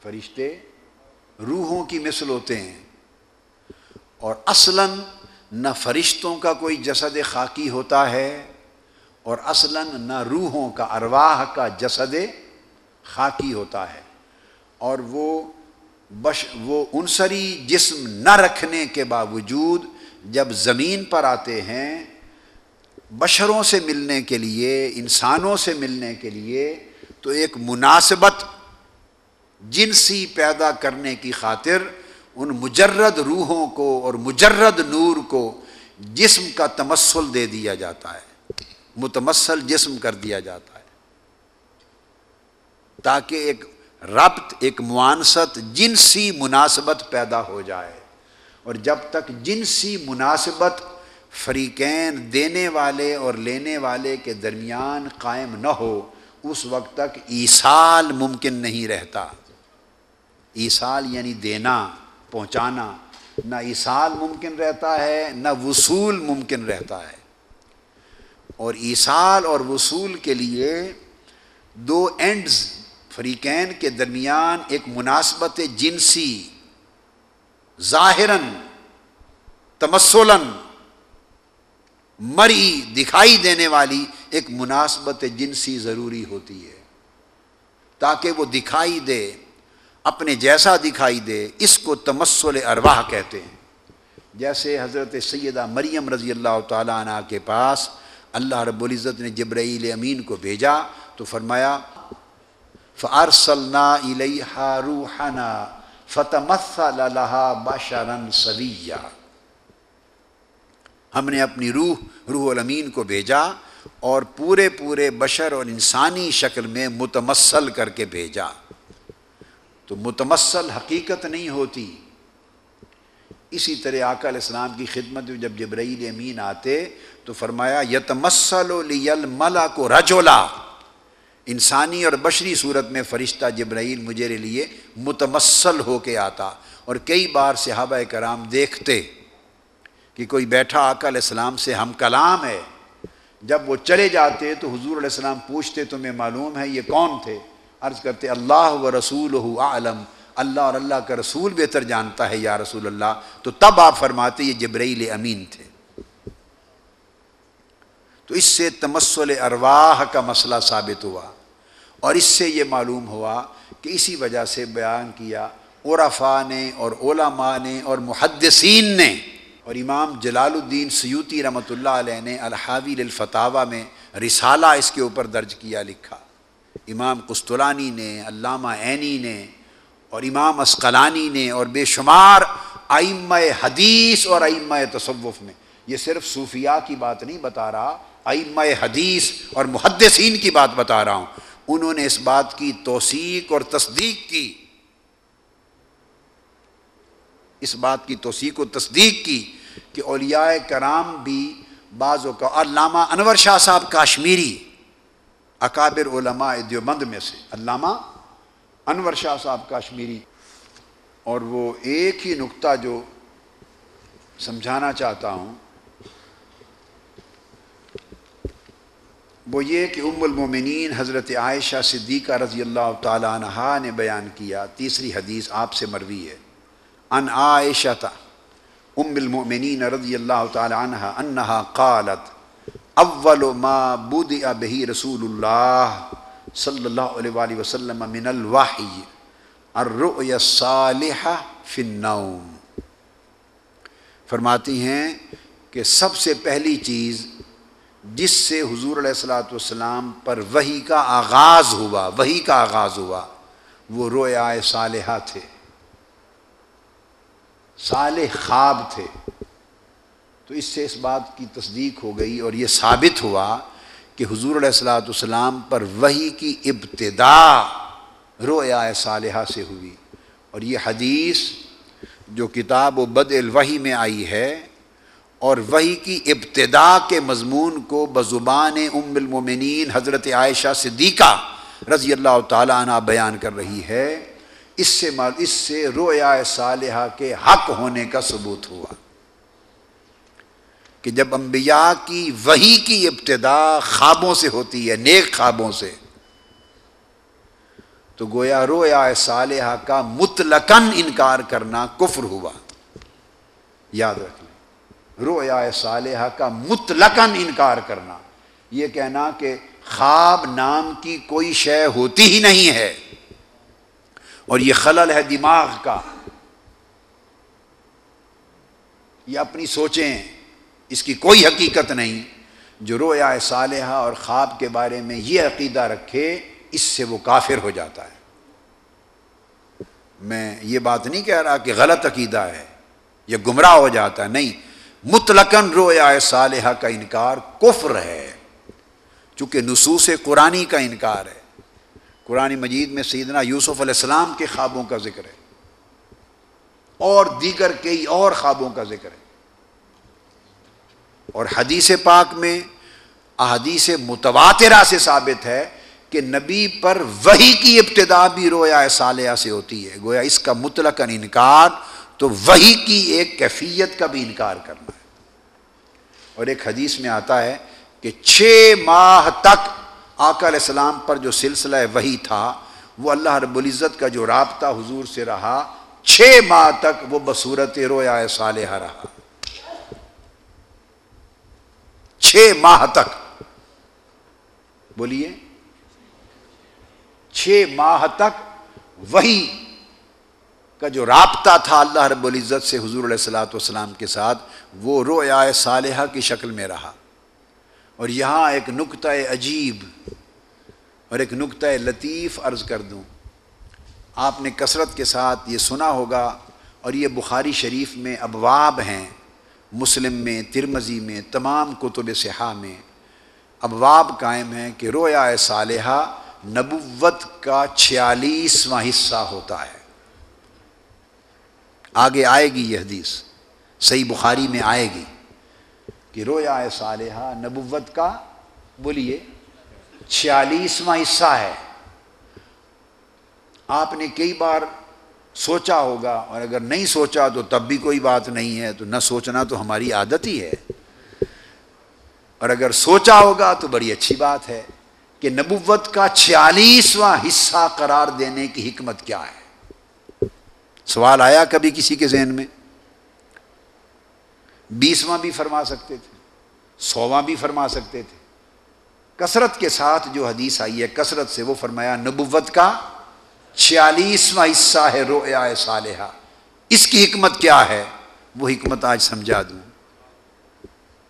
فرشتے روحوں کی مثل ہوتے ہیں۔ اور اصلاً نہ فرشتوں کا کوئی جسد خاکی ہوتا ہے اور اصلاً نہ روحوں کا، ارواح کا جسد خاکی ہوتا ہے۔ اور وہ بش، وہ عنصری جسم نہ رکھنے کے باوجود جب زمین پر آتے ہیں، بشروں سے ملنے کے لیے، انسانوں سے ملنے کے لیے تو ایک مناسبت جنسی پیدا کرنے کی خاطر ان مجرد روحوں کو اور مجرد نور کو جسم کا تمسل دے دیا جاتا ہے، متمثل جسم کر دیا جاتا ہے، تاکہ ایک ربط ایک معانست جنسی مناسبت پیدا ہو جائے۔ اور جب تک جنسی مناسبت فریقین دینے والے اور لینے والے کے درمیان قائم نہ ہو، اس وقت تک ایسال ممکن نہیں رہتا۔ ایسال یعنی دینا، پہنچانا۔ نہ ایسال ممکن رہتا ہے، نہ وصول ممکن رہتا ہے۔ اور ایسال اور وصول کے لیے دو اینڈز فریقین کے درمیان ایک مناسبت جنسی، ظاہراً تمسولن مری دکھائی دینے والی ایک مناسبت جنسی ضروری ہوتی ہے۔ تاکہ وہ دکھائی دے، اپنے جیسا دکھائی دے، اس کو تمسل ارواح کہتے ہیں۔ جیسے حضرت سیدہ مریم رضی اللہ تعالیٰ عنہ کے پاس اللہ رب العزت نے جبرائیل امین کو بھیجا تو فرمایا فارسلنا الیہا روحنا فتمثل لها بشرا سویا ہم نے اپنی روح روح الامین کو بھیجا اور پورے پورے بشر اور انسانی شکل میں متمثل کر کے بھیجا۔ تو متمثل حقیقت نہیں ہوتی۔ اسی طرح آقا علیہ السلام کی خدمت میں جب جبرائیل امین آتے تو فرمایا یتمسل لیل ملا کو رجولا انسانی اور بشری صورت میں فرشتہ جبرائیل مجھے لیے متمثل ہو کے آتا اور کئی بار صحابہ کرام دیکھتے کہ کوئی بیٹھا آقا علیہ السلام سے ہم کلام ہے۔ جب وہ چلے جاتے تو حضور علیہ السلام پوچھتے تمہیں معلوم ہے یہ کون تھے؟ عرض کرتے اللہ و رسول عالم اللہ اور اللہ کا رسول بہتر جانتا ہے یا رسول اللہ۔ تو تب آپ فرماتے یہ جبرائیل امین تھے۔ تو اس سے تمسل ارواح کا مسئلہ ثابت ہوا۔ اور اس سے یہ معلوم ہوا کہ اسی وجہ سے بیان کیا عرفا نے اور علماء نے اور محدثین نے۔ اور امام جلال الدین سیوتی رحمۃ اللہ علیہ نے الحاوی الفتاوہ میں رسالہ اس کے اوپر درج کیا لکھا۔ امام قسطلانی نے، علامہ عینی نے اور امام اسقلانی نے اور بے شمار آئمہ حدیث اور آئمہ تصوف میں۔ یہ صرف صوفیاء کی بات نہیں بتا رہا، ائمہ حدیث اور محدثین کی بات بتا رہا ہوں۔ انہوں نے اس بات کی توثیق اور تصدیق کی۔ اس بات کی توثیق و تصدیق کی کہ اولیاء کرام بھی بعضوں کا علامہ انور شاہ صاحب کاشمیری، اکابر علماء دیوبند میں سے۔ علامہ انور شاہ صاحب کاشمیری۔ اور وہ ایک ہی نقطہ جو سمجھانا چاہتا ہوں وہ یہ کہ ام المومنین حضرت عائشہ صدیقہ رضی اللہ تعالیٰ عنہ نے بیان کیا، تیسری حدیث آپ سے مروی ہے۔ ان عائشہ ام المؤمنین رضی اللہ تعالی عنہ انہا قالت، اول ما بدع به رسول اللہ صلی اللہ علیہ وآلہ وسلم من الوحی الرؤی الصالحہ فی النوم۔ فرماتی ہیں کہ سب سے پہلی چیز جس سے حضور علیہ السلاۃ والسلام پر وہی کا آغاز ہوا وہی کا آغاز ہوا، وہ رویا صالحہ تھے۔ صالح خواب تھے۔ تو اس سے اس بات کی تصدیق ہو گئی اور یہ ثابت ہوا کہ حضور علیہ السلاۃ والسلام پر وہی کی ابتدا رویا صالحہ سے ہوئی۔ اور یہ حدیث جو کتاب و بد الوحی میں آئی ہے اور وہی کی ابتدا کے مضمون کو بزبان ام المومنین حضرت عائشہ صدیقہ رضی اللہ تعالیٰ عنہ بیان کر رہی ہے، اس سے اس سے رویا صالحہ کے حق ہونے کا ثبوت ہوا کہ جب انبیاء کی وہی کی ابتدا خوابوں سے ہوتی ہے، نیک خوابوں سے، تو گویا رویا صالحہ کا متلقن انکار کرنا کفر ہوا۔ یاد رکھ رویا صالحہ کا متلقن انکار کرنا۔ یہ کہنا کہ خواب نام کی کوئی شے ہوتی ہی نہیں ہے۔ اور یہ خلل ہے دماغ کا۔ یہ اپنی سوچیں، اس کی کوئی حقیقت نہیں۔ جو رویا صالحہ اور خواب کے بارے میں یہ عقیدہ رکھے، اس سے وہ کافر ہو جاتا ہے۔ میں یہ بات نہیں کہہ رہا کہ غلط عقیدہ ہے یہ گمراہ ہو جاتا ہے، نہیں۔ مطلقاً رویا صالحہ کا انکار کفر ہے، چونکہ نصوص قرآنی کا انکار ہے۔ قرآن مجید میں سیدنا یوسف علیہ السلام کے خوابوں کا ذکر ہے۔ اور دیگر کئی اور خوابوں کا ذکر ہے۔ اور حدیث پاک میں احادیث متواترہ سے ثابت ہے کہ نبی پر وہی کی ابتدا بھی رویا صالحہ سے ہوتی ہے۔ گویا اس کا مطلق انکار تو وہی کی ایک کیفیت کا بھی انکار کرنا۔ ہے اور ایک حدیث میں آتا ہے کہ چھ ماہ تک آقا علیہ السلام پر جو سلسلہ وہی تھا، وہ اللہ رب العزت کا جو رابطہ حضور سے رہا، چھ ماہ تک وہ بصورت رویا صالحہ رہا۔ چھ ماہ تک۔ بولیے؟ چھ ماہ تک وہی کا جو رابطہ تھا اللہ رب العزت سے حضور علیہ السلاۃ والسلام کے ساتھ، وہ رویا صالحہ کی شکل میں رہا۔ اور یہاں ایک نقطۂ عجیب اور ایک نقطۂ لطیف عرض کر دوں۔ آپ نے کثرت کے ساتھ یہ سنا ہوگا اور یہ بخاری شریف میں ابواب ہیں، مسلم میں ترمزی میں، تمام کتب صحا میں۔ ابواب قائم ہیں کہ رویا صالحہ نبوت کا چھیالیسواں حصہ ہوتا ہے۔ آگے آئے گی یہ حدیث۔ صحیح بخاری میں آئے گی کہ رویا صالحہ نبوت کا، بولیے، چھیالیسواں حصہ ہے۔ آپ نے کئی بار سوچا ہوگا اور اگر نہیں سوچا تو تب بھی کوئی بات نہیں ہے، تو نہ سوچنا تو ہماری عادت ہی ہے۔ اور اگر سوچا ہوگا تو بڑی اچھی بات ہے کہ نبوت کا چھیالیسواں حصہ قرار دینے کی حکمت کیا ہے۔ سوال آیا کبھی کسی کے ذہن میں؟ بیسواں بھی فرما سکتے تھے، سواں بھی فرما سکتے تھے۔ کثرت کے ساتھ جو حدیث آئی ہے، کثرت سے وہ فرمایا، نبوت کا چھیالیسواں حصہ ہے رویا صالحہ۔ اس کی حکمت کیا ہے؟ وہ حکمت آج سمجھا دوں۔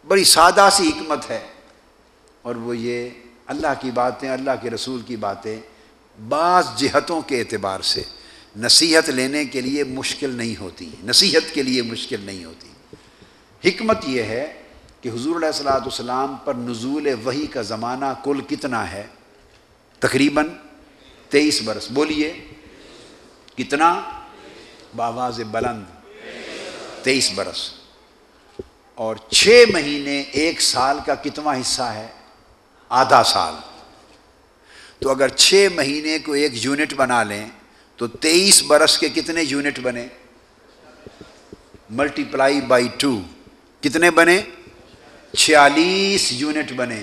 بڑی سادہ سی حکمت ہے۔ اور وہ یہ اللہ کی باتیں، اللہ کے رسول کی باتیں، بعض جہتوں کے اعتبار سے نصیحت لینے کے لیے مشکل نہیں ہوتی، نصیحت کے لیے مشکل نہیں ہوتی۔ حکمت یہ ہے کہ حضور علیہ السلاۃ والسلام پر نزول وحی کا زمانہ کل کتنا ہے؟ تقریباً تیئیس برس۔ بولیے، کتنا؟ باواز بلند۔ تیئیس برس۔ اور چھ مہینے، ایک سال کا کتنا حصہ ہے؟ آدھا سال۔ تو اگر چھ مہینے کو ایک یونٹ بنا لیں تو تیئیس برس کے کتنے یونٹ بنے؟ ملٹی پلائی بائی ٹو کتنے بنے؟ چھیالیس یونٹ بنے۔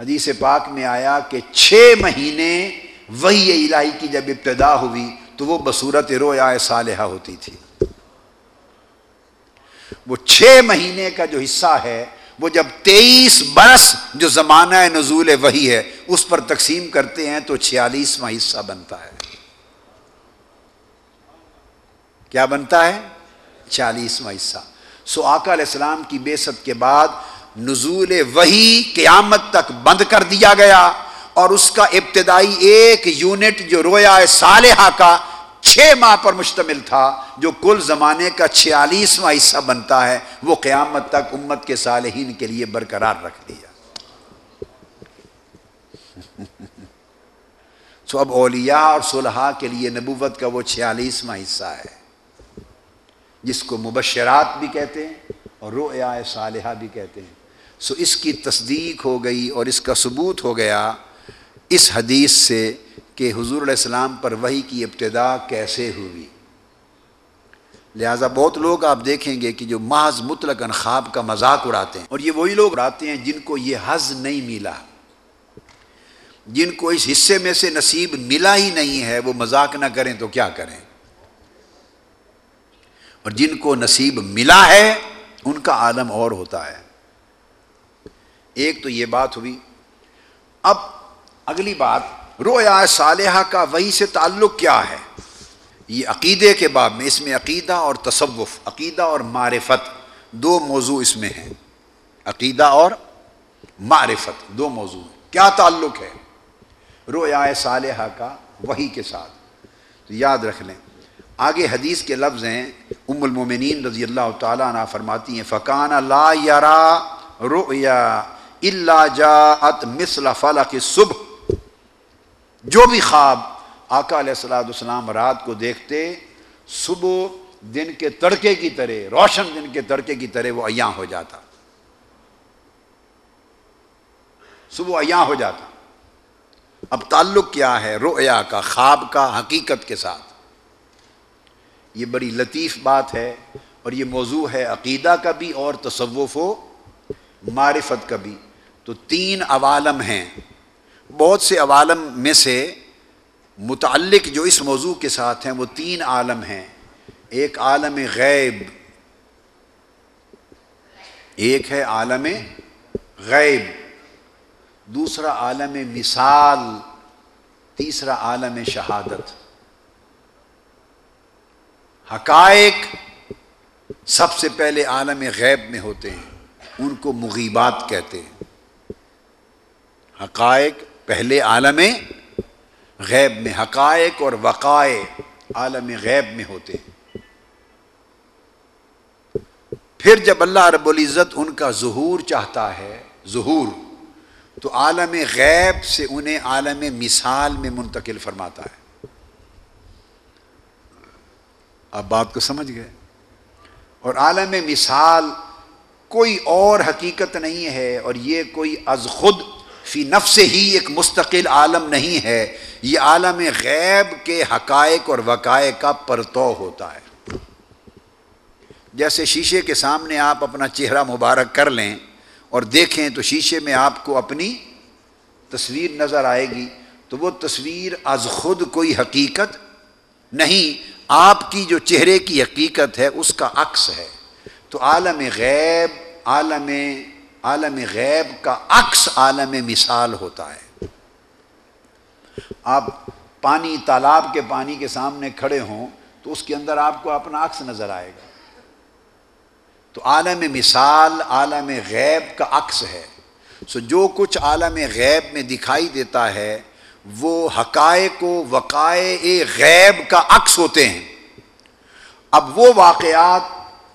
حدیث پاک میں آیا کہ چھ مہینے وہی الہی کی جب ابتدا ہوئی تو وہ بصورت رویا صالحہ ہوتی تھی۔ وہ چھ مہینے کا جو حصہ ہے، وہ جب تیئیس برس جو زمانہ نزول وہی ہے، اس پر تقسیم کرتے ہیں تو چھیالیسواں حصہ بنتا ہے۔ کیا بنتا ہے؟ چالیسواں حصہ۔ سو آقا علیہ السلام کی بے کے بعد نزول وہی قیامت تک بند کر دیا گیا اور اس کا ابتدائی ایک یونٹ جو رویا صالحہ کا چھ ماہ پر مشتمل تھا، جو کل زمانے کا چھیالیسواں حصہ بنتا ہے، وہ قیامت تک امت کے صالحین کے لیے برقرار رکھ دیا۔ سو اب اولیاء اور صلحاء کے لیے نبوت کا وہ چھیالیسواں حصہ ہے۔ جس کو مبشرات بھی کہتے ہیں اور رویا صالحہ بھی کہتے ہیں۔ سو اس کی تصدیق ہو گئی اور اس کا ثبوت ہو گیا اس حدیث سے کہ حضور علیہ السلام پر وہی کی ابتدا کیسے ہوئی۔ لہٰذا بہت لوگ آپ دیکھیں گے کہ جو محض مطلق خواب کا مذاق اڑاتے ہیں اور یہ وہی لوگ اڑاتے ہیں جن کو یہ حض نہیں ملا۔ جن کو اس حصے میں سے نصیب ملا ہی نہیں ہے، وہ مذاق نہ کریں تو کیا کریں؟ اور جن کو نصیب ملا ہے، ان کا عالم اور ہوتا ہے۔ ایک تو یہ بات ہوئی۔ اب اگلی بات رویا صالحہ کا وہی سے تعلق کیا ہے؟ یہ عقیدے کے باب میں، اس میں عقیدہ اور تصوف، عقیدہ اور معرفت، دو موضوع اس میں ہیں۔ عقیدہ اور معرفت، دو موضوع کیا تعلق ہے رویا صالحہ کا وہی کے ساتھ؟ یاد رکھ لیں۔ آگے حدیث کے لفظ ہیں، ام المومنین رضی اللہ تعالیٰ عنہ فرماتی ہیں فقان لا یرا رؤیا اللہ جاءت مثل فلق صبح جو بھی خواب آقا علیہ السلام والسلام رات کو دیکھتے، صبح دن کے تڑکے کی طرح، روشن دن کے تڑکے کی طرح وہ ایاں ہو جاتا۔ صبح ایاں ہو جاتا۔ اب تعلق کیا ہے رؤیا کا، خواب کا، حقیقت کے ساتھ۔ یہ بڑی لطیف بات ہے اور یہ موضوع ہے عقیدہ کا بھی اور تصوف و معرفت کا بھی۔ تو تین عوالم ہیں۔ بہت سے عوالم میں سے متعلق جو اس موضوع کے ساتھ ہیں وہ تین عالم ہیں۔ ایک عالم غیب۔ ایک ہے عالم غیب۔ دوسرا عالم مثال۔ تیسرا عالم شہادت۔ حقائق سب سے پہلے عالم غیب میں ہوتے ہیں، ان کو مغیبات کہتے ہیں۔ حقائق پہلے عالم غیب میں، حقائق اور وقائع عالم غیب میں ہوتے ہیں۔ پھر جب اللہ رب العزت ان کا ظہور چاہتا ہے، ظہور، تو عالم غیب سے انہیں عالم مثال میں منتقل فرماتا ہے۔ آپ بات کو سمجھ گئے۔ اور عالم مثال کوئی اور حقیقت نہیں ہے اور یہ کوئی از خود فی نفس ہی ایک مستقل عالم نہیں ہے، یہ عالم غیب کے حقائق اور وقائع کا پرتو ہوتا ہے۔ جیسے شیشے کے سامنے آپ اپنا چہرہ مبارک کر لیں اور دیکھیں تو شیشے میں آپ کو اپنی تصویر نظر آئے گی، تو وہ تصویر از خود کوئی حقیقت نہیں آپ کی جو چہرے کی حقیقت ہے، اس کا عکس ہے۔ تو عالم غیب، عالم عالم غیب کا عکس عالم مثال ہوتا ہے۔ آپ پانی، تالاب کے پانی کے سامنے کھڑے ہوں تو اس کے اندر آپ کو اپنا عکس نظر آئے گا۔ تو عالم مثال، عالم غیب کا عکس ہے۔ سو جو کچھ عالم غیب میں دکھائی دیتا ہے وہ حقائق و وقائع غیب کا عکس ہوتے ہیں۔ اب وہ واقعات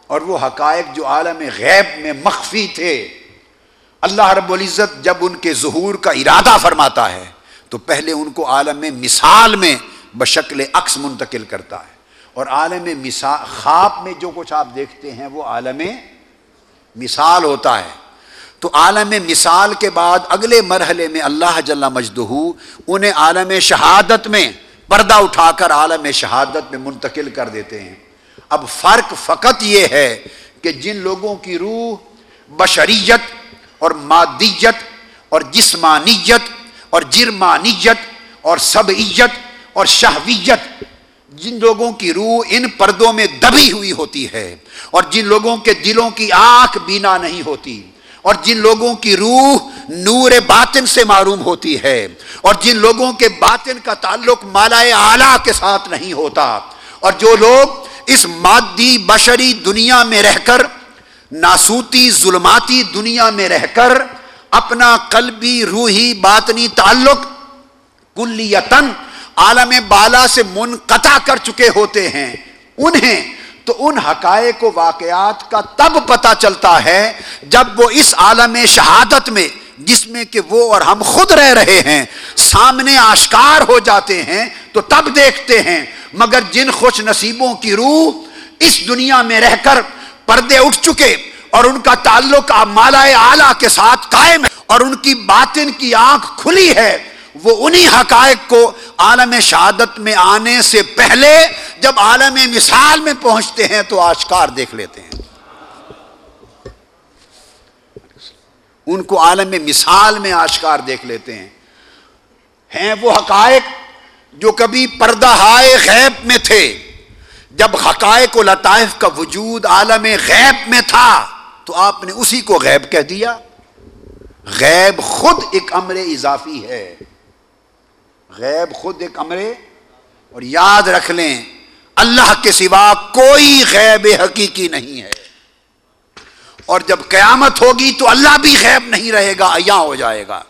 اور وہ حقائق جو عالم غیب میں مخفی تھے، اللہ رب العزت جب ان کے ظہور کا ارادہ فرماتا ہے، تو پہلے ان کو عالم مثال میں بشکل عکس منتقل کرتا ہے۔ اور عالم مثال، خواب میں جو کچھ آپ دیکھتے ہیں، وہ عالم مثال ہوتا ہے۔ تو عالم مثال کے بعد اگلے مرحلے میں اللہ جل مجدہ انہیں عالم شہادت میں پردہ اٹھا کر عالم شہادت میں منتقل کر دیتے ہیں۔ اب فرق فقط یہ ہے کہ جن لوگوں کی روح بشریت اور مادیت اور جسمانیت اور جرمانیت اور سبعیت اور شہویت، جن لوگوں کی روح ان پردوں میں دبی ہوئی ہوتی ہے اور جن لوگوں کے دلوں کی آنکھ بینا نہیں ہوتی۔ اور جن لوگوں کی روح نور باطن سے معروم ہوتی ہے، اور جن لوگوں کے باطن کا تعلق مالا اعلیٰ کے ساتھ نہیں ہوتا، اور جو لوگ اس مادی بشری دنیا میں رہ کر، ناسوتی ظلماتی دنیا میں رہ کر، اپنا قلبی روحی باطنی تعلق کلیتن عالم بالا سے منقطع کر چکے ہوتے ہیں، انہیں تو ان حقائق و واقعات کا تب پتہ چلتا ہے جب وہ اس عالم شہادت میں، جس میں کہ وہ اور ہم خود رہ رہے ہیں، سامنے آشکار ہو جاتے ہیں، تو تب دیکھتے ہیں۔ مگر جن خوش نصیبوں کی روح اس دنیا میں رہ کر پردے اٹھ چکے اور ان کا تعلق مالا اعلیٰ کے ساتھ قائم ہے اور ان کی باطن کی آنکھ کھلی ہے، وہ انہی حقائق کو عالم شہادت میں آنے سے پہلے جب عالم مثال میں پہنچتے ہیں تو آشکار دیکھ لیتے ہیں۔ ان کو عالم مثال میں آشکار دیکھ لیتے ہیں۔ ہیں وہ حقائق جو کبھی پردہ ہائے غیب میں تھے۔ جب حقائق و لطائف کا وجود عالم غیب میں تھا تو آپ نے اسی کو غیب کہہ دیا۔ غیب خود ایک امر اضافی ہے۔ غیب خود ایک امرے اور یاد رکھ لیں۔ اللہ کے سوا کوئی غیب حقیقی نہیں ہے۔ اور جب قیامت ہوگی تو اللہ بھی غیب نہیں رہے گا ایا ہو جائے گا۔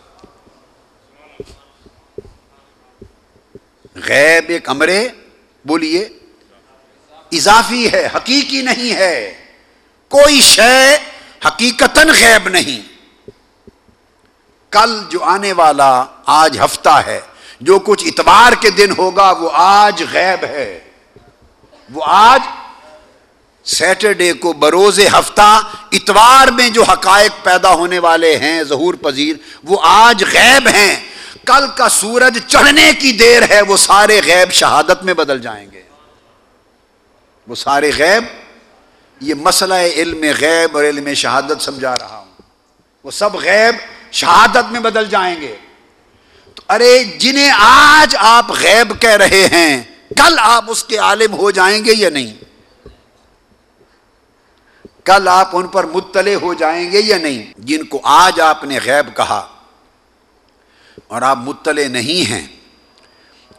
غیب ایک امرے، بولیے، اضافی ہے، حقیقی نہیں ہے۔ کوئی شے حقیقت غیب نہیں۔ کل جو آنے والا، آج ہفتہ ہے، جو کچھ اتوار کے دن ہوگا، وہ آج غیب ہے۔ وہ آج سیٹرڈے کو بروز ہفتہ اتوار میں جو حقائق پیدا ہونے والے ہیں، ظہور پذیر، وہ آج غیب ہیں۔ کل کا سورج چڑھنے کی دیر ہے، وہ سارے غیب شہادت میں بدل جائیں گے۔ وہ سارے غیب، یہ مسئلہ علم غیب اور علم شہادت سمجھا رہا ہوں۔ وہ سب غیب شہادت میں بدل جائیں گے۔ تو ارے، جنہیں آج آپ غیب کہہ رہے ہیں کل آپ اس کے عالم ہو جائیں گے یا نہیں؟ کل آپ ان پر مطلع ہو جائیں گے یا نہیں؟ جن کو آج آپ نے غیب کہا اور آپ مطلع نہیں ہیں،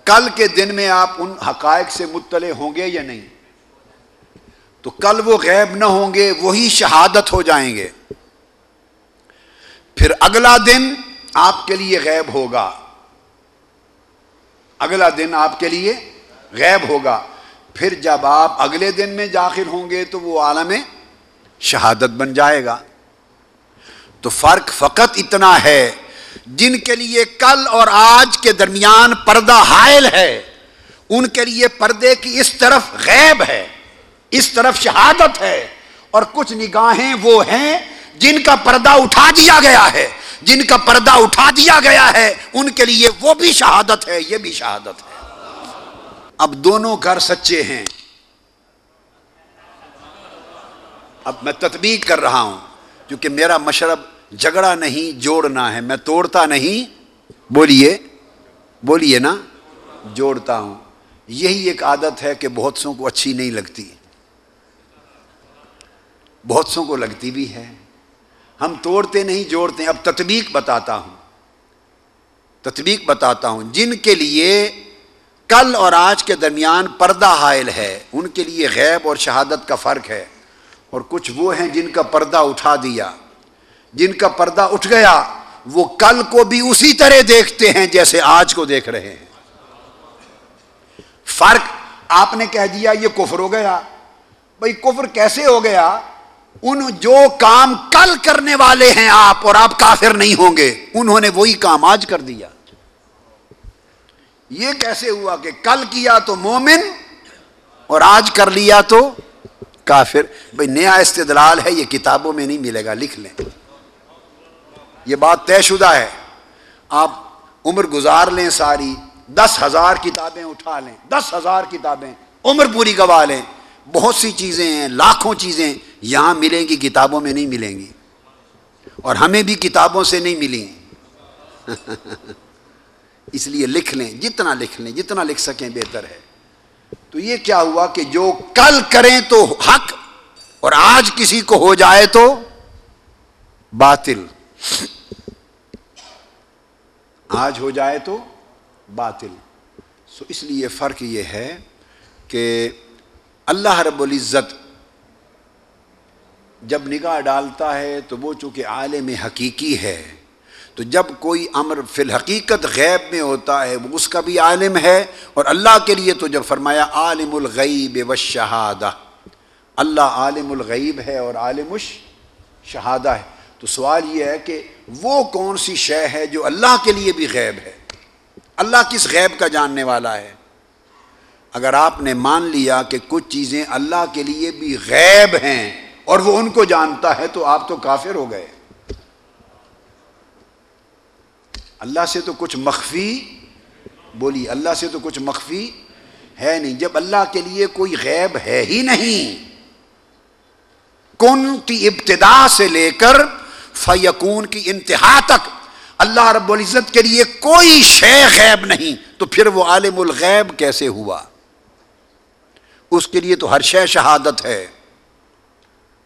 کل کے دن میں آپ ان حقائق سے مطلع ہوں گے یا نہیں؟ تو کل وہ غیب نہ ہوں گے، وہی شہادت ہو جائیں گے۔ پھر اگلا دن آپ کے لیے غیب ہوگا۔ اگلا دن آپ کے لیے غیب ہوگا۔ پھر جب آپ اگلے دن میں داخل ہوں گے تو وہ عالم شہادت بن جائے گا۔ تو فرق فقط اتنا ہے، جن کے لیے کل اور آج کے درمیان پردہ حائل ہے، ان کے لیے پردے کی اس طرف غیب ہے، اس طرف شہادت ہے۔ اور کچھ نگاہیں وہ ہیں جن کا پردہ اٹھا دیا گیا ہے۔ جن کا پردہ اٹھا دیا گیا ہے، ان کے لیے وہ بھی شہادت ہے، یہ بھی شہادت ہے۔ اب دونوں گھر سچے ہیں۔ اب میں تطبیق کر رہا ہوں، کیونکہ میرا مشرب جھگڑا نہیں، جوڑنا ہے۔ میں توڑتا نہیں، بولیے بولیے نا، جوڑتا ہوں۔ یہی ایک عادت ہے کہ بہت سو کو اچھی نہیں لگتی۔ بہت سو کو لگتی بھی ہے۔ ہم توڑتے نہیں، جوڑتے اب تطبیق بتاتا ہوں۔ تطبیق بتاتا ہوں۔ جن کے لیے کل اور آج کے درمیان پردہ حائل ہے۔ ان کے لیے غیب اور شہادت کا فرق ہے۔ اور کچھ وہ ہیں جن کا پردہ اٹھا دیا۔ جن کا پردہ اٹھ گیا، وہ کل کو بھی اسی طرح دیکھتے ہیں جیسے آج کو دیکھ رہے ہیں۔ فرق، آپ نے کہہ دیا، یہ کفر ہو گیا۔ بھائی کفر کیسے ہو گیا؟ ان جو کام کل کرنے والے ہیں آپ اور آپ کافر نہیں ہوں گے، انہوں نے وہی کام آج کر دیا۔ یہ کیسے ہوا کہ کل کیا تو مومن اور آج کر لیا تو کافر؟ بھائی نیا استدلال ہے، یہ کتابوں میں نہیں ملے گا، لکھ لیں۔ یہ بات طے شدہ ہے۔ آپ عمر گزار لیں ساری، دس ہزار کتابیں اٹھا لیں۔ دس ہزار کتابیں عمر پوری گوا لیں۔ بہت سی چیزیں ہیں، لاکھوں چیزیں یہاں ملیں گی، کتابوں میں نہیں ملیں گی۔ اور ہمیں بھی کتابوں سے نہیں ملی اس لیے لکھ لیں، جتنا لکھ لیں، جتنا لکھ سکیں بہتر ہے۔ تو یہ کیا ہوا کہ جو کل کریں تو حق اور آج کسی کو ہو جائے تو باطل۔ آج ہو جائے تو باطل۔ سو اس لیے فرق یہ ہے کہ اللہ رب العزت جب نگاہ ڈالتا ہے تو وہ چونکہ عالم حقیقی ہے تو جب کوئی امر فی الحقیقت غیب میں ہوتا ہے، وہ اس کا بھی عالم ہے۔ اور اللہ کے لیے تو جب فرمایا، عالم الغیب و شہادہ اللہ عالم الغیب ہے اور عالم شہادہ ہے۔ تو سوال یہ ہے کہ وہ کون سی شے ہے جو اللہ کے لیے بھی غیب ہے؟ اللہ کس غیب کا جاننے والا ہے؟ اگر آپ نے مان لیا کہ کچھ چیزیں اللہ کے لیے بھی غیب ہیں اور وہ ان کو جانتا ہے تو آپ تو کافر ہو گئے۔ اللہ سے تو کچھ مخفی بولی، اللہ سے تو کچھ مخفی ہے نہیں۔ جب اللہ کے لیے کوئی غیب ہے ہی نہیں، کن کی ابتدا سے لے کر فیقون کی انتہا تک اللہ رب العزت کے لیے کوئی شے غیب نہیں۔ تو پھر وہ عالم الغیب کیسے ہوا؟ اس کے لیے تو ہر شے شہادت ہے۔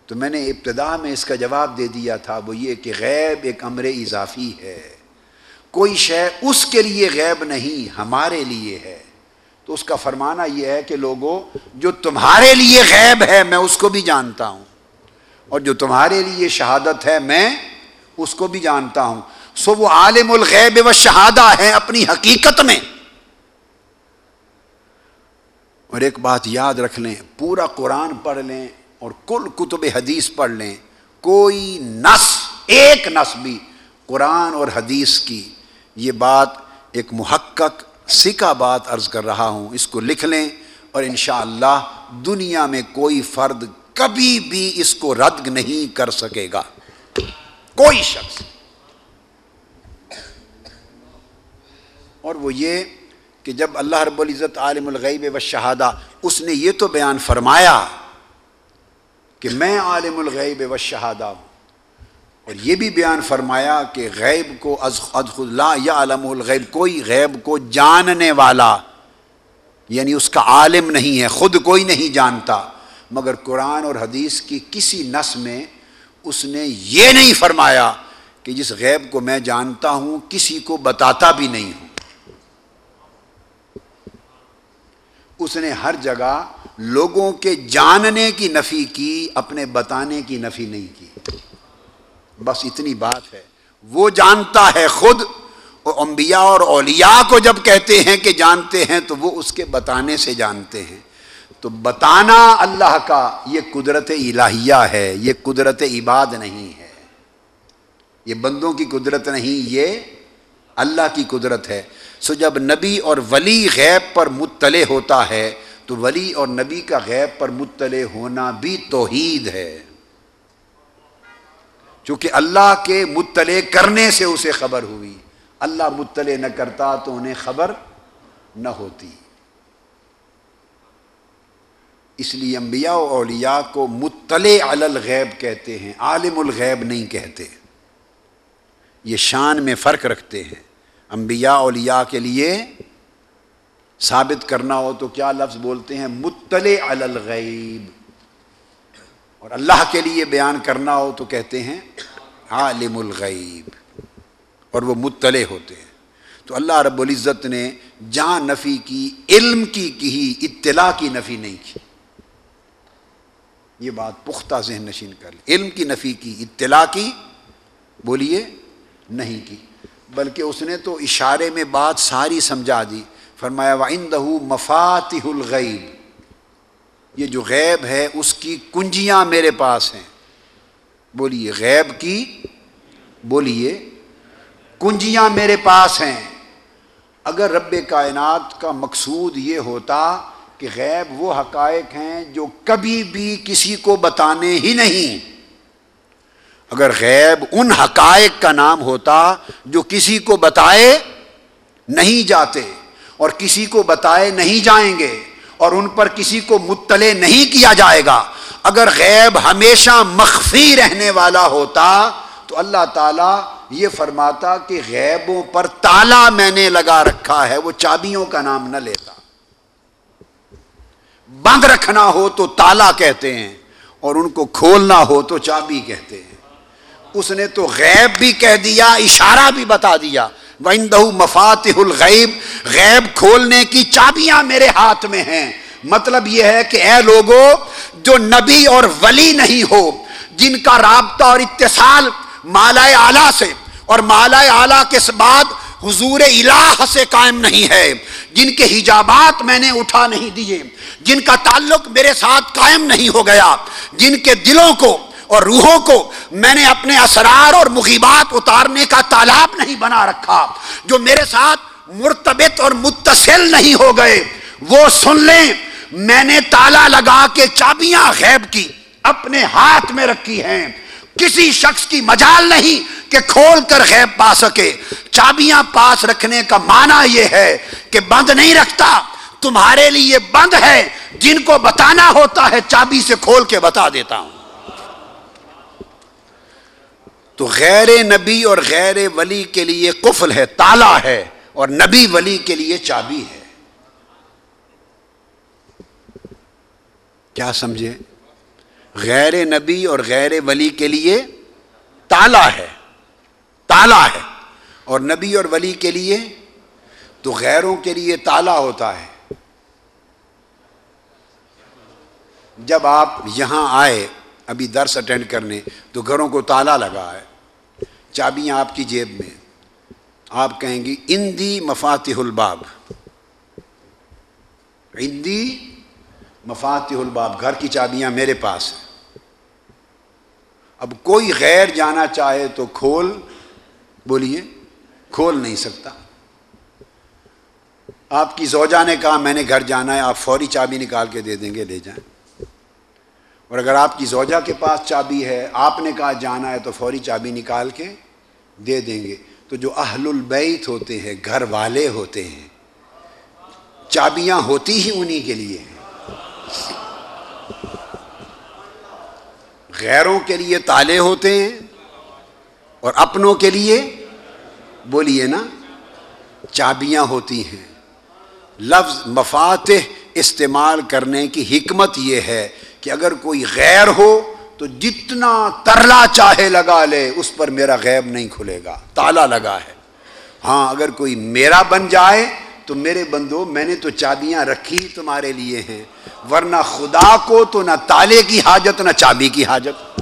تو میں نے ابتدا میں اس کا جواب دے دیا تھا، وہ یہ کہ غیب ایک امر اضافی ہے۔ کوئی شے اس کے لیے غیب نہیں، ہمارے لیے ہے۔ تو اس کا فرمانا یہ ہے کہ لوگوں، جو تمہارے لیے غیب ہے، میں اس کو بھی جانتا ہوں۔ اور جو تمہارے لیے شہادت ہے، میں اس کو بھی جانتا ہوں۔ سو وہ عالم الغیب و شہادہ ہے اپنی حقیقت میں۔ اور ایک بات یاد رکھ لیں، پورا قرآن پڑھ لیں اور کل کتب حدیث پڑھ لیں۔ کوئی نس، ایک نس بھی قرآن اور حدیث کی۔ یہ بات ایک محقق سکا بات عرض کر رہا ہوں، اس کو لکھ لیں اور انشاءاللہ اللہ دنیا میں کوئی فرد کبھی بھی اس کو رد نہیں کر سکے گا۔ کوئی شخص۔ اور وہ یہ کہ جب اللہ رب العزت عالم الغیب و شہادہ، اس نے یہ تو بیان فرمایا کہ میں عالم الغیب و شہادہ ہوں۔ اور یہ بھی بیان فرمایا کہ غیب کو از خود لا یا علم الغیب، کوئی غیب کو جاننے والا یعنی اس کا عالم نہیں ہے، خود کوئی نہیں جانتا، مگر قرآن اور حدیث کی کسی نس میں اس نے یہ نہیں فرمایا کہ جس غیب کو میں جانتا ہوں، کسی کو بتاتا بھی نہیں ہوں۔ اس نے ہر جگہ لوگوں کے جاننے کی نفی کی، اپنے بتانے کی نفی نہیں کی۔ بس اتنی بات ہے۔ وہ جانتا ہے خود اور انبیاء اور اولیاء کو جب کہتے ہیں کہ جانتے ہیں تو وہ اس کے بتانے سے جانتے ہیں۔ تو بتانا اللہ کا یہ قدرت الہیہ ہے، یہ قدرت عباد نہیں ہے۔ یہ بندوں کی قدرت نہیں، یہ اللہ کی قدرت ہے۔ سو جب نبی اور ولی غیب پر مطلع ہوتا ہے تو ولی اور نبی کا غیب پر مطلع ہونا بھی توحید ہے۔ چونکہ اللہ کے مطلع کرنے سے اسے خبر ہوئی۔ اللہ مطلع نہ کرتا تو انہیں خبر نہ ہوتی۔ اس لیے انبیاء و اولیاء کو مطلع علی الغیب کہتے ہیں، عالم الغیب نہیں کہتے۔ یہ شان میں فرق رکھتے ہیں۔ انبیاء اولیاء کے لیے ثابت کرنا ہو تو کیا لفظ بولتے ہیں؟ مطلع علی الغیب۔ اور اللہ کے لیے بیان کرنا ہو تو کہتے ہیں، عالم الغیب، اور وہ مطلع ہوتے ہیں۔ تو اللہ رب العزت نے جہاں نفی کی، علم کی کی اطلاع کی نفی نہیں کی۔ یہ بات پختہ ذہن نشین کر لی۔ علم کی نفی کی، اطلاع کی، بولیے، نہیں کی۔ بلکہ اس نے تو اشارے میں بات ساری سمجھا دی۔ فرمایا، وَعِنْدَهُ مَفَاتِحُ الْغَيْبِ یہ جو غیب ہے اس کی کنجیاں میرے پاس ہیں۔ بولیے، غیب کی؟ بولیے، کنجیاں میرے پاس ہیں۔ اگر رب کائنات کا مقصود یہ ہوتا کہ غیب وہ حقائق ہیں جو کبھی بھی کسی کو بتانے ہی نہیں۔ اگر غیب ان حقائق کا نام ہوتا جو کسی کو بتائے نہیں جاتے اور کسی کو بتائے نہیں جائیں گے اور ان پر کسی کو مطلع نہیں کیا جائے گا۔ اگر غیب ہمیشہ مخفی رہنے والا ہوتا تو اللہ تعالیٰ یہ فرماتا کہ غیبوں پر تالا میں نے لگا رکھا ہے، وہ چابیوں کا نام نہ لیتا۔ بند رکھنا ہو تو تالا کہتے ہیں، اور ان کو کھولنا ہو تو چابی کہتے ہیں۔ اس نے تو غیب بھی کہہ دیا، اشارہ بھی بتا دیا۔ وَإِنْدَهُ مفاتح الغیب غیب کھولنے کی چابیاں میرے ہاتھ میں ہیں۔ مطلب یہ ہے کہ اے لوگو، جو نبی اور ولی نہیں ہو، جن کا رابطہ اور اتصال مالا اعلیٰ سے اور مالا اعلیٰ کے بعد حضور الہ سے قائم نہیں ہے، جن کے حجابات میں نے اٹھا نہیں دیے، جن کا تعلق میرے ساتھ قائم نہیں ہو گیا، جن کے دلوں کو اور روحوں کو میں نے اپنے اسرار اور مغیبات اتارنے کا تالاب نہیں بنا رکھا۔ جو میرے ساتھ مرتبط اور متصل نہیں ہو گئے، وہ سن لیں۔ میں نے تالا لگا کے چابیاں غیب کی، اپنے ہاتھ میں رکھی ہیں۔ کسی شخص کی مجال نہیں کہ کھول کر غیب پا سکے۔ چابیاں پاس رکھنے کا معنی یہ ہے کہ بند نہیں رکھتا۔ تمہارے لیے بند ہے، جن کو بتانا ہوتا ہے، چابی سے کھول کے بتا دیتا ہوں۔ تو غیر نبی اور غیر ولی کے لیے قفل ہے، تالا ہے اور نبی ولی کے لیے چابی ہے۔ کیا سمجھے غیر نبی اور غیر ولی کے لیے تالا ہے تالا ہے۔ اور نبی اور ولی کے لیے تو غیروں کے لیے تالا ہوتا ہے۔ جب آپ یہاں آئے ابھی درس اٹینڈ کرنے، تو گھروں کو تالا لگا ہے۔ چابیاں آپ کی جیب میں۔ آپ کہیں گی، اندی مفاتح الباب اندی مفاتح الباب گھر کی چابیاں میرے پاس ہیں۔ اب کوئی غیر جانا چاہے تو کھول، بولیے، کھول نہیں سکتا۔ آپ کی زوجہ نے کہا، میں نے گھر جانا ہے، آپ فوری چابی نکال کے دے دیں گے، لے جائیں۔ اور اگر آپ کی زوجہ کے پاس چابی ہے، آپ نے کہا جانا ہے تو فوری چابی نکال کے دے دیں گے۔ تو جو اہل البیت ہوتے ہیں، گھر والے ہوتے ہیں، چابیاں ہوتی ہی انہی کے لیے ہیں۔ غیروں کے لیے تالے ہوتے ہیں اور اپنوں کے لیے، بولیے نا، چابیاں ہوتی ہیں۔ لفظ مفاتح استعمال کرنے کی حکمت یہ ہے کہ اگر کوئی غیر ہو تو جتنا ترلا چاہے لگا لے، اس پر میرا غیب نہیں کھلے گا، تالا لگا ہے۔ ہاں اگر کوئی میرا بن جائے تو میرے بندو، میں نے تو چابیاں رکھی تمہارے لیے ہیں، ورنہ خدا کو تو نہ تالے کی حاجت، نہ چابی کی حاجت۔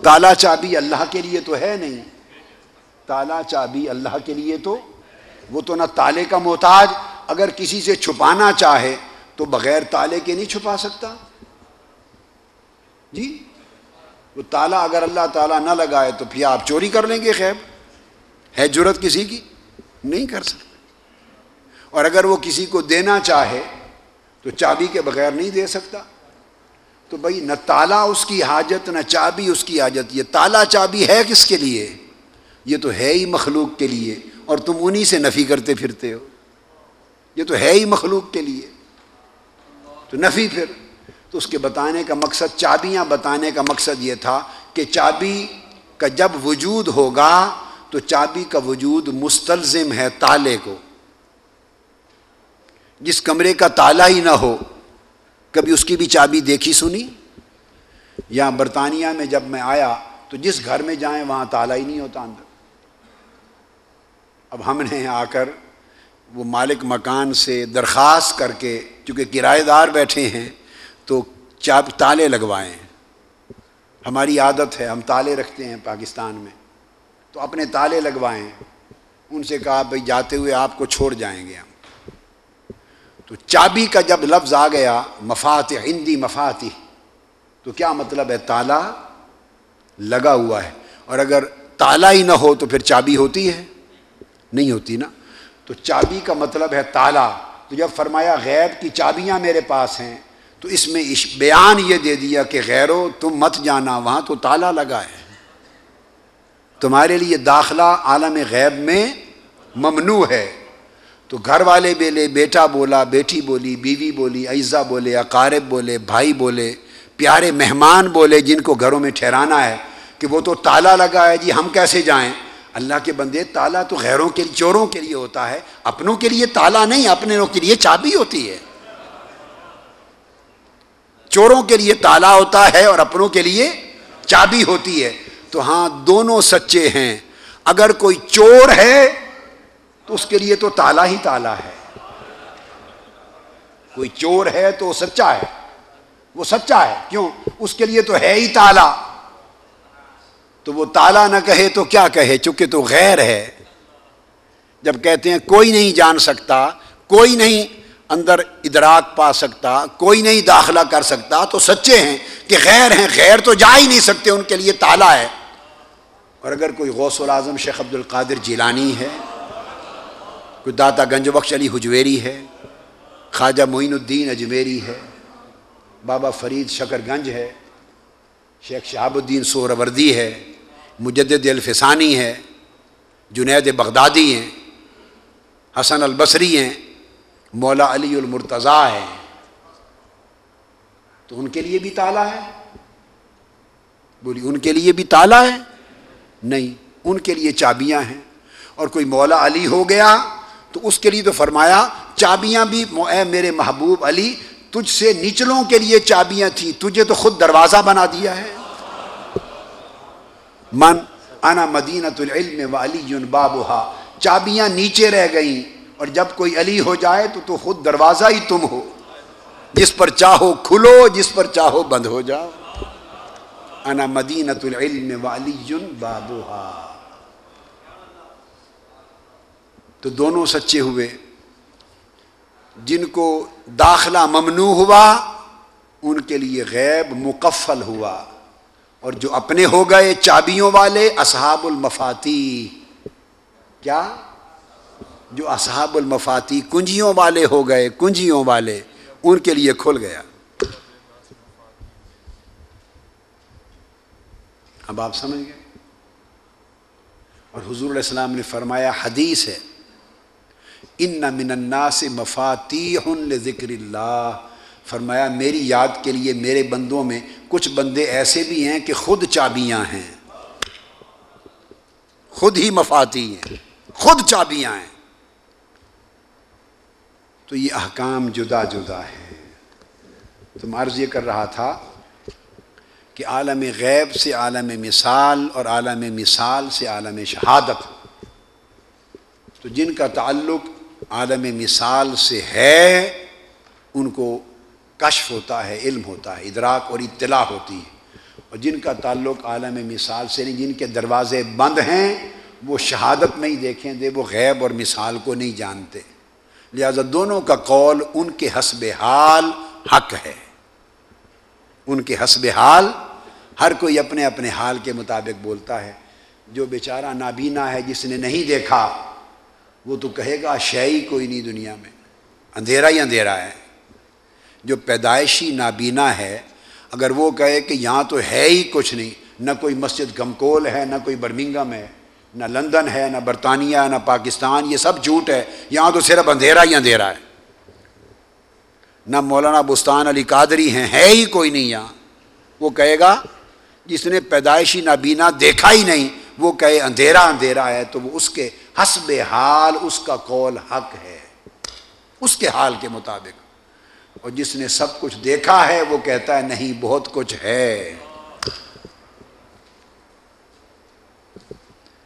تالا چابی اللہ کے لیے تو ہے نہیں، تالا چابی اللہ کے لیے تو، وہ تو نہ تالے کا محتاج، اگر کسی سے چھپانا چاہے تو بغیر تالے کے نہیں چھپا سکتا؟ جی؟ وہ تالا اگر اللہ تعالیٰ نہ لگائے تو پھر آپ چوری کر لیں گے خیب ہے جرت کسی کی؟ نہیں کر سکتے۔ اور اگر وہ کسی کو دینا چاہے تو چابی کے بغیر نہیں دے سکتا۔ تو بھائی، نہ تالا اس کی حاجت، نہ چابی اس کی حاجت۔ یہ تالا چابی ہے کس کے لیے؟ یہ تو ہے ہی مخلوق کے لیے۔ اور تم انہی سے نفی کرتے پھرتے ہو۔ یہ تو ہے ہی مخلوق کے لیے۔ تو نفی پھر۔ تو اس کے بتانے کا مقصد، چابیاں بتانے کا مقصد یہ تھا کہ چابی کا جب وجود ہوگا تو چابی کا وجود مستلزم ہے تالے کو۔ جس کمرے کا تالا ہی نہ ہو، کبھی اس کی بھی چابی دیکھی سنی؟ یا برطانیہ میں جب میں آیا تو جس گھر میں جائیں وہاں تالا ہی نہیں ہوتا اندر۔ اب ہم نے آ کر وہ مالک مکان سے درخواست کر کے چونکہ کرایہ دار بیٹھے ہیں تو چاپ تالے لگوائیں۔ ہماری عادت ہے، ہم تالے رکھتے ہیں پاکستان میں۔ تو اپنے تالے لگوائیں۔ ان سے کہا، بھائی، جاتے ہوئے آپ کو چھوڑ جائیں گے ہم۔ تو چابی کا جب لفظ آ گیا مفات ہندی مفاتی تو کیا مطلب ہے؟ تالا لگا ہوا ہے۔ اور اگر تالا ہی نہ ہو تو پھر چابی ہوتی ہے؟ نہیں ہوتی نا۔ تو چابی کا مطلب ہے تالا۔ تو جب فرمایا غیب کی چابیاں میرے پاس ہیں، تو اس میں بیان یہ دے دیا کہ غیرو، تم مت جانا، وہاں تو تالا لگا ہے۔ تمہارے لیے داخلہ عالم غیب میں ممنوع ہے۔ تو گھر والے بولے بیٹا بولا، بیٹی بولی، بیوی بولی، عیزہ بولے، اقارب بولے، بھائی بولے، پیارے مہمان بولے جن کو گھروں میں ٹھہرانا ہے کہ وہ تو تالا لگا ہے جی ہم کیسے جائیں؟ اللہ کے بندے، تالا تو غیروں کے، چوروں کے لیے ہوتا ہے۔ اپنوں کے لیے تالا نہیں، اپنے کے لیے چابی ہوتی ہے۔ چوروں کے لیے تالا ہوتا ہے اور اپنوں کے لیے چابی ہوتی ہے۔ تو ہاں دونوں سچے ہیں۔ اگر کوئی چور ہے، تو اس کے لیے تو تالا ہی تالا ہے۔ کوئی چور ہے تو وہ سچا ہے۔ وہ سچا ہے۔ کیوں؟ اس کے لیے تو ہے ہی تالا۔ تو وہ تالا نہ کہے تو کیا کہے؟ چونکہ تو غیر ہے۔ جب کہتے ہیں کوئی نہیں جان سکتا، کوئی نہیں اندر ادراک پا سکتا، کوئی نہیں داخلہ کر سکتا، تو سچے ہیں کہ غیر ہیں۔ غیر تو جا ہی نہیں سکتے، ان کے لیے تالا ہے۔ اور اگر کوئی غوث العظم شیخ عبد القادر جیلانی ہے، کوئی داتا گنج بخش علی حجویری ہے، خواجہ معین الدین اجمیری ہے، بابا فرید شکر گنج ہے، شیخ شہاب الدین سوروردی ہے مجدد الفسانی ہے جنید بغدادی ہیں، حسن البصری ہیں، مولا علی المرتضیٰ ہے تو ان کے لیے بھی تالا ہے؟ بولی ان کے لیے بھی تالا ہے؟ نہیں، ان کے لیے چابیاں ہیں۔ اور کوئی مولا علی ہو گیا تو اس کے لیے تو فرمایا، چابیاں بھی اے میرے محبوب علی، تجھ سے نچلوں کے لیے چابیاں تھیں، تجھے تو خود دروازہ بنا دیا ہے۔ من انا مدینت العلم و علی بابا چابیاں نیچے رہ گئیں اور جب کوئی علی ہو جائے تو تو خود دروازہ ہی تم ہو۔ جس پر چاہو کھلو، جس پر چاہو بند ہو جاؤ۔ انا مدینت العلم والی بابوہا تو دونوں سچے ہوئے۔ جن کو داخلہ ممنوع ہوا، ان کے لیے غیب مکفل ہوا۔ اور جو اپنے ہو گئے چابیوں والے اصحاب المفاتی۔ کیا؟ جو اصحاب المفاتی کنجیوں والے ہو گئے، کنجیوں والے، ان کے لیے کھل گیا۔ اب آپ سمجھ گئے؟ اور حضور علیہ السلام نے فرمایا، حدیث ہے، ان من الناس مفاتی ذکر اللہ فرمایا، میری یاد کے لیے میرے بندوں میں کچھ بندے ایسے بھی ہیں کہ خود چابیاں ہیں۔ خود ہی مفاتی ہیں۔ خود چابیاں ہیں۔ تو یہ احکام جدا جدا ہے تو عرض یہ کر رہا تھا کہ عالم غیب سے عالم مثال اور عالم مثال سے عالم شہادت۔ تو جن کا تعلق عالم مثال سے ہے، ان کو کشف ہوتا ہے، علم ہوتا ہے، ادراک اور اطلاع ہوتی ہے۔ اور جن کا تعلق عالم مثال سے نہیں، جن کے دروازے بند ہیں، وہ شہادت نہیں دیکھیں دے، وہ غیب اور مثال کو نہیں جانتے۔ لہذا دونوں کا قول ان کے حسب حال حق ہے۔ ان کے حسب حال، ہر کوئی اپنے اپنے حال کے مطابق بولتا ہے۔ جو بیچارہ نابینا ہے، جس نے نہیں دیکھا، وہ تو کہے گا شہی کوئی نہیں دنیا میں۔ اندھیرا ہی اندھیرا ہے۔ جو پیدائشی نابینا ہے، اگر وہ کہے کہ یہاں تو ہے ہی کچھ نہیں، نہ کوئی مسجد گمکول ہے، نہ کوئی برمنگم ہے، نہ لندن ہے، نہ برطانیہ، نہ پاکستان، یہ سب جھوٹ ہے، یہاں تو صرف اندھیرا ہی اندھیرا ہے۔ نہ مولانا بستان علی قادری ہیں، ہے ہی کوئی نہیں یہاں۔ وہ کہے گا، جس نے پیدائشی نابینا دیکھا ہی نہیں، وہ کہے اندھیرا اندھیرا ہے، تو وہ اس کے حسب حال، اس کا قول حق ہے۔ اس کے حال کے مطابق۔ اور جس نے سب کچھ دیکھا ہے وہ کہتا ہے نہیں بہت کچھ ہے۔